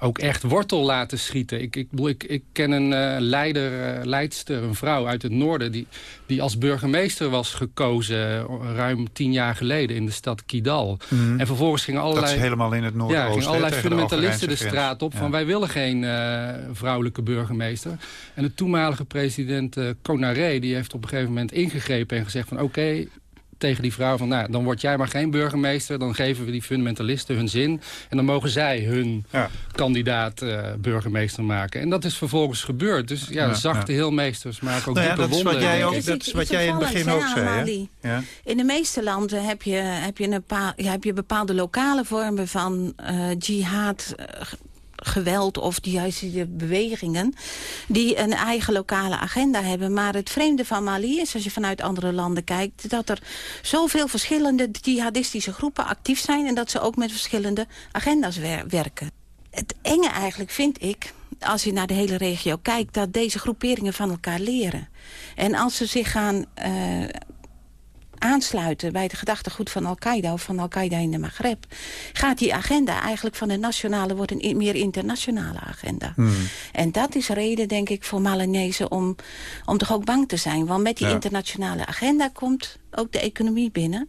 Speaker 26: ook echt wortel laten schieten. Ik, ik, ik, ik ken een uh, leider, uh, leidster, een vrouw uit het noorden... Die, die als burgemeester was gekozen uh, ruim tien jaar geleden in de stad Kidal.
Speaker 4: Mm.
Speaker 26: En vervolgens gingen allerlei...
Speaker 4: Dat is helemaal in het noordoosten.
Speaker 26: Ja, gingen allerlei fundamentalisten de, de straat op... Ja. van wij willen geen vrouwelijke burgemeester. En de toenmalige president Conaré... die heeft op een gegeven moment ingegrepen en gezegd van... oké, okay, tegen die vrouw van... nou, dan word jij maar geen burgemeester. Dan geven we die fundamentalisten hun zin. En dan mogen zij hun kandidaat uh, burgemeester maken. En dat is vervolgens gebeurd. Dus ja, ja zachte ja. heelmeesters maken ook nou ja,
Speaker 4: dat
Speaker 26: is
Speaker 4: wat jij, ook, dat is wat jij in het begin ook zei.
Speaker 25: Ja. In de meeste landen heb je, heb je, een paar, heb je bepaalde lokale vormen van uh, jihad geweld of die juiste bewegingen... die een eigen lokale agenda hebben. Maar het vreemde van Mali is, als je vanuit andere landen kijkt... dat er zoveel verschillende jihadistische groepen actief zijn... en dat ze ook met verschillende agenda's werken. Het enge eigenlijk vind ik, als je naar de hele regio kijkt... dat deze groeperingen van elkaar leren. En als ze zich gaan uh, aansluiten bij het gedachtegoed van Al-Qaeda... of van Al-Qaeda in de Maghreb... gaat die agenda eigenlijk van de nationale... wordt een meer internationale agenda. Hmm. En dat is reden, denk ik, voor Malinese om, om toch ook bang te zijn. Want met die internationale agenda komt ook de economie binnen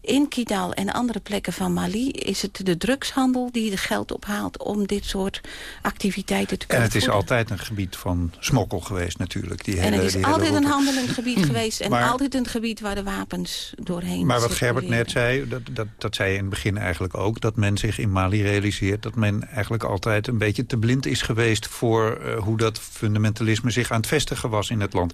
Speaker 25: in Kidal en andere plekken van Mali is het de drugshandel die het geld ophaalt om dit soort activiteiten te kunnen
Speaker 4: En het is altijd een gebied van smokkel geweest natuurlijk. Die
Speaker 25: hele,
Speaker 4: en
Speaker 25: het is altijd een handelend gebied geweest en altijd een gebied waar de wapens doorheen
Speaker 4: Maar wat Gerbert net zei, dat, dat, dat zei je in het begin eigenlijk ook, dat men zich in Mali realiseert dat men eigenlijk altijd een beetje te blind is geweest voor uh, hoe dat fundamentalisme zich aan het vestigen was in het land.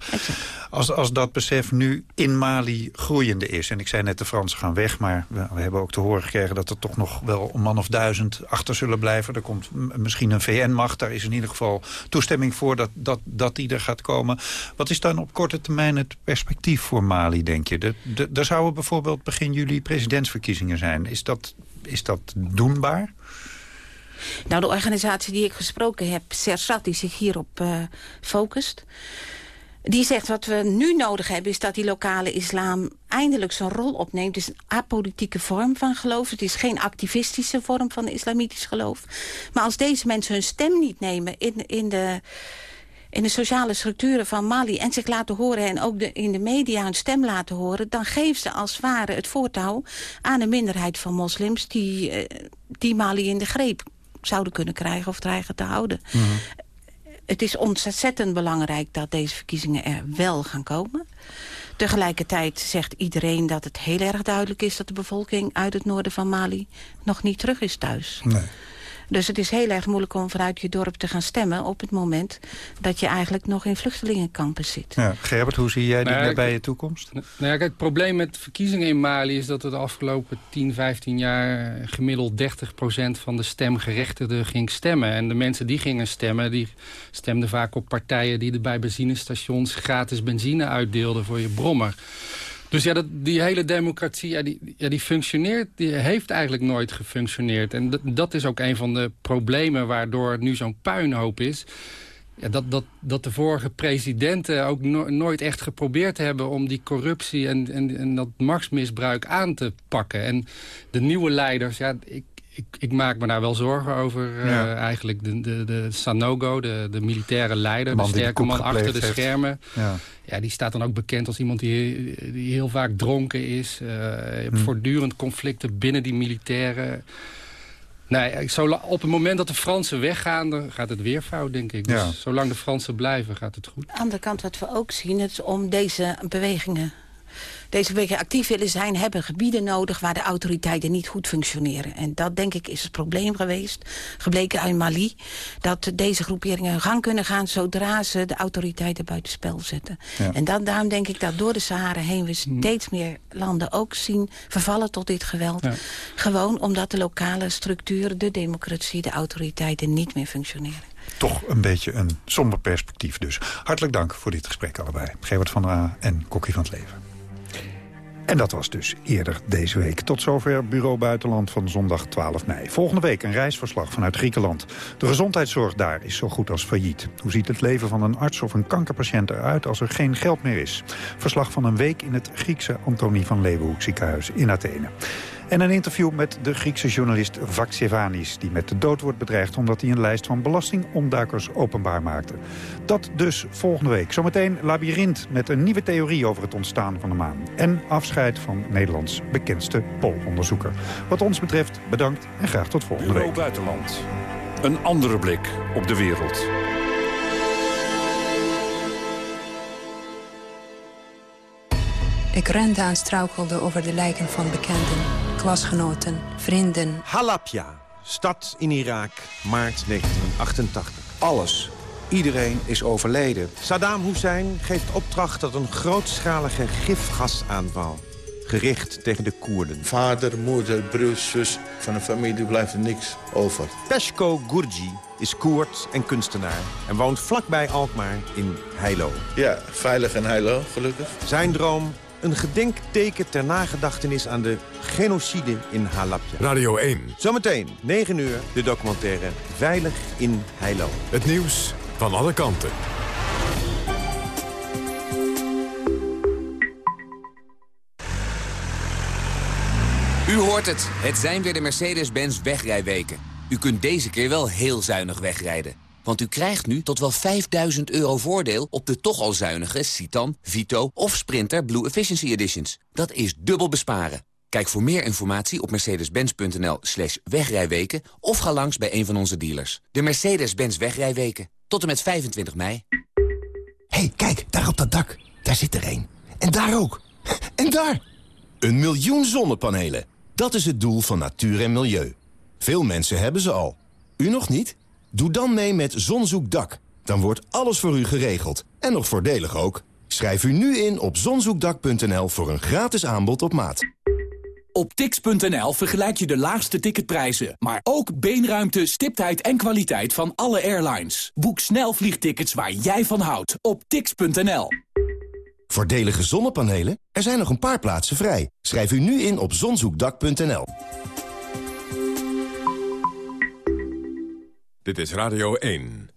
Speaker 4: Als, als dat besef nu in Mali groeiende is, en ik zei net de Fransen gaan weg maar we, hebben ook te horen gekregen dat er toch nog wel een man of duizend achter zullen blijven. Er komt misschien een VN-macht. Daar is in ieder geval toestemming voor dat, dat, dat die er gaat komen. Wat is dan op korte termijn het perspectief voor Mali, denk je? Er zouden bijvoorbeeld begin juli presidentsverkiezingen zijn. Is dat, is dat doenbaar?
Speaker 25: Nou, de organisatie die ik gesproken heb, CERSAT, die zich hierop uh, focust... Die zegt wat we nu nodig hebben is dat die lokale islam eindelijk zijn rol opneemt. Het is een apolitieke vorm van geloof. Het is geen activistische vorm van islamitisch geloof. Maar als deze mensen hun stem niet nemen in, in de in de sociale structuren van Mali... en zich laten horen en ook in de media hun stem laten horen... dan geven ze als het ware het voortouw aan een minderheid van moslims... die, eh, die Mali in de greep zouden kunnen krijgen of dreigen te houden. Mhm het is ontzettend belangrijk dat deze verkiezingen er wel gaan komen. Tegelijkertijd zegt iedereen dat het heel erg duidelijk is... dat de bevolking uit het noorden van Mali nog niet terug is thuis. Nee. Dus het is heel erg moeilijk om vanuit je dorp te gaan stemmen... op het moment dat je eigenlijk nog in vluchtelingenkampen zit.
Speaker 4: Ja, Gerbert, hoe zie jij die nou, bij je toekomst?
Speaker 26: Nou ja, kijk, het probleem met verkiezingen in Mali... is dat er de afgelopen 10, 15 jaar gemiddeld 30% van de stemgerechtigden ging stemmen. En de mensen die gingen stemmen, die stemden vaak op partijen... die er bij benzinestations gratis benzine uitdeelden voor je brommer. Dus ja, dat, die hele democratie, ja, die, ja, die functioneert, die heeft eigenlijk nooit gefunctioneerd. En dat is ook een van de problemen waardoor het nu zo'n puinhoop is. Ja, dat, dat, dat de vorige presidenten ook nooit echt geprobeerd hebben... om die corruptie en, en, en dat machtsmisbruik aan te pakken. En de nieuwe leiders, ja, ik, ik, maak me daar wel zorgen over. Uh, eigenlijk de, de, de Sanogo, de, de militaire leider, de sterke man achter de schermen. Ja. ja. die staat dan ook bekend als iemand die, die heel vaak dronken is. Uh, hm. Voortdurend conflicten binnen die militairen. Nee, zo, op het moment dat de Fransen weggaan, dan gaat het weer fout, denk ik. Dus zolang de Fransen blijven, gaat het goed.
Speaker 25: Aan de andere kant, wat we ook zien, is om deze bewegingen deze beweging actief willen zijn... hebben gebieden nodig waar de autoriteiten niet goed functioneren. En dat, denk ik, is het probleem geweest. Gebleken uit Mali. Dat deze groeperingen hun gang kunnen gaan... zodra ze de autoriteiten buitenspel zetten. En dan, daarom denk ik dat door de Sahara heen... we hmm. steeds meer landen ook zien vervallen tot dit geweld. Gewoon omdat de lokale structuren, de democratie... de autoriteiten niet meer functioneren
Speaker 4: toch een beetje een somber perspectief dus. Hartelijk dank voor dit gesprek allebei. Gerard van der A en Kokkie van het Leven. En dat was dus eerder deze week. Tot zover Bureau Buitenland van zondag 12 mei. Volgende week een reisverslag vanuit Griekenland. De gezondheidszorg daar is zo goed als failliet. Hoe ziet het leven van een arts of een kankerpatiënt eruit als er geen geld meer is? Verslag van een week in het Griekse Antonie van Leeuwenhoek ziekenhuis in Athene. En een interview met de Griekse journalist Vaxivanis... die met de dood wordt bedreigd omdat hij een lijst van belastingontduikers openbaar maakte. Dat dus volgende week. Zometeen Labyrinth met een nieuwe theorie over het ontstaan van de maan. En afscheid van Nederlands bekendste polonderzoeker. Wat ons betreft bedankt en graag tot volgende
Speaker 27: Bureau
Speaker 4: week.
Speaker 27: Buitenland. Een andere blik op de wereld.
Speaker 28: Ik rende en struikelde over de lijken van bekenden, klasgenoten, vrienden.
Speaker 29: Halabja, stad in Irak, maart 1988.
Speaker 30: Alles, iedereen is overleden.
Speaker 29: Saddam Hussein geeft opdracht tot een grootschalige gifgasaanval. Gericht tegen de Koerden.
Speaker 15: Vader, moeder, broer, zus. Van een familie blijft er niks over.
Speaker 29: Peshko Gurji is Koerd en kunstenaar en woont vlakbij Alkmaar in Heilo.
Speaker 15: Ja, veilig en Heilo, gelukkig.
Speaker 29: Zijn droom een gedenkteken ter nagedachtenis aan de genocide in Halabja.
Speaker 27: Radio 1.
Speaker 29: Zometeen, 9 uur, de documentaire Veilig in Heilo.
Speaker 27: Het nieuws van alle kanten.
Speaker 31: U hoort het. Het zijn weer de Mercedes-Benz wegrijweken. U kunt deze keer wel heel zuinig wegrijden. Want u krijgt nu tot wel 5000 euro voordeel op de toch al zuinige Citan, Vito of Sprinter Blue Efficiency Editions. Dat is dubbel besparen. Kijk voor meer informatie op mercedes-benz.nl slash wegrijweken... of ga langs bij een van onze dealers. De Mercedes-Benz wegrijweken. Tot en met 25 mei.
Speaker 32: hey, kijk, daar op dat dak. Daar zit er een. En daar ook. En daar! Een miljoen zonnepanelen. Dat is het doel van natuur en milieu. Veel mensen hebben ze al. U nog niet? Doe dan mee met Zonzoekdak. Dan wordt alles voor u geregeld. En nog voordelig ook. Schrijf u nu in op zonzoekdak.nl voor een gratis aanbod op maat.
Speaker 33: Op tix.nl vergelijk je de laagste ticketprijzen, maar ook beenruimte, stiptheid en kwaliteit van alle airlines. Boek snel vliegtickets waar jij van houdt op tix.nl.
Speaker 32: Voordelige zonnepanelen? Er zijn nog een paar plaatsen vrij. Schrijf u nu in op zonzoekdak.nl.
Speaker 27: Dit is Radio 1.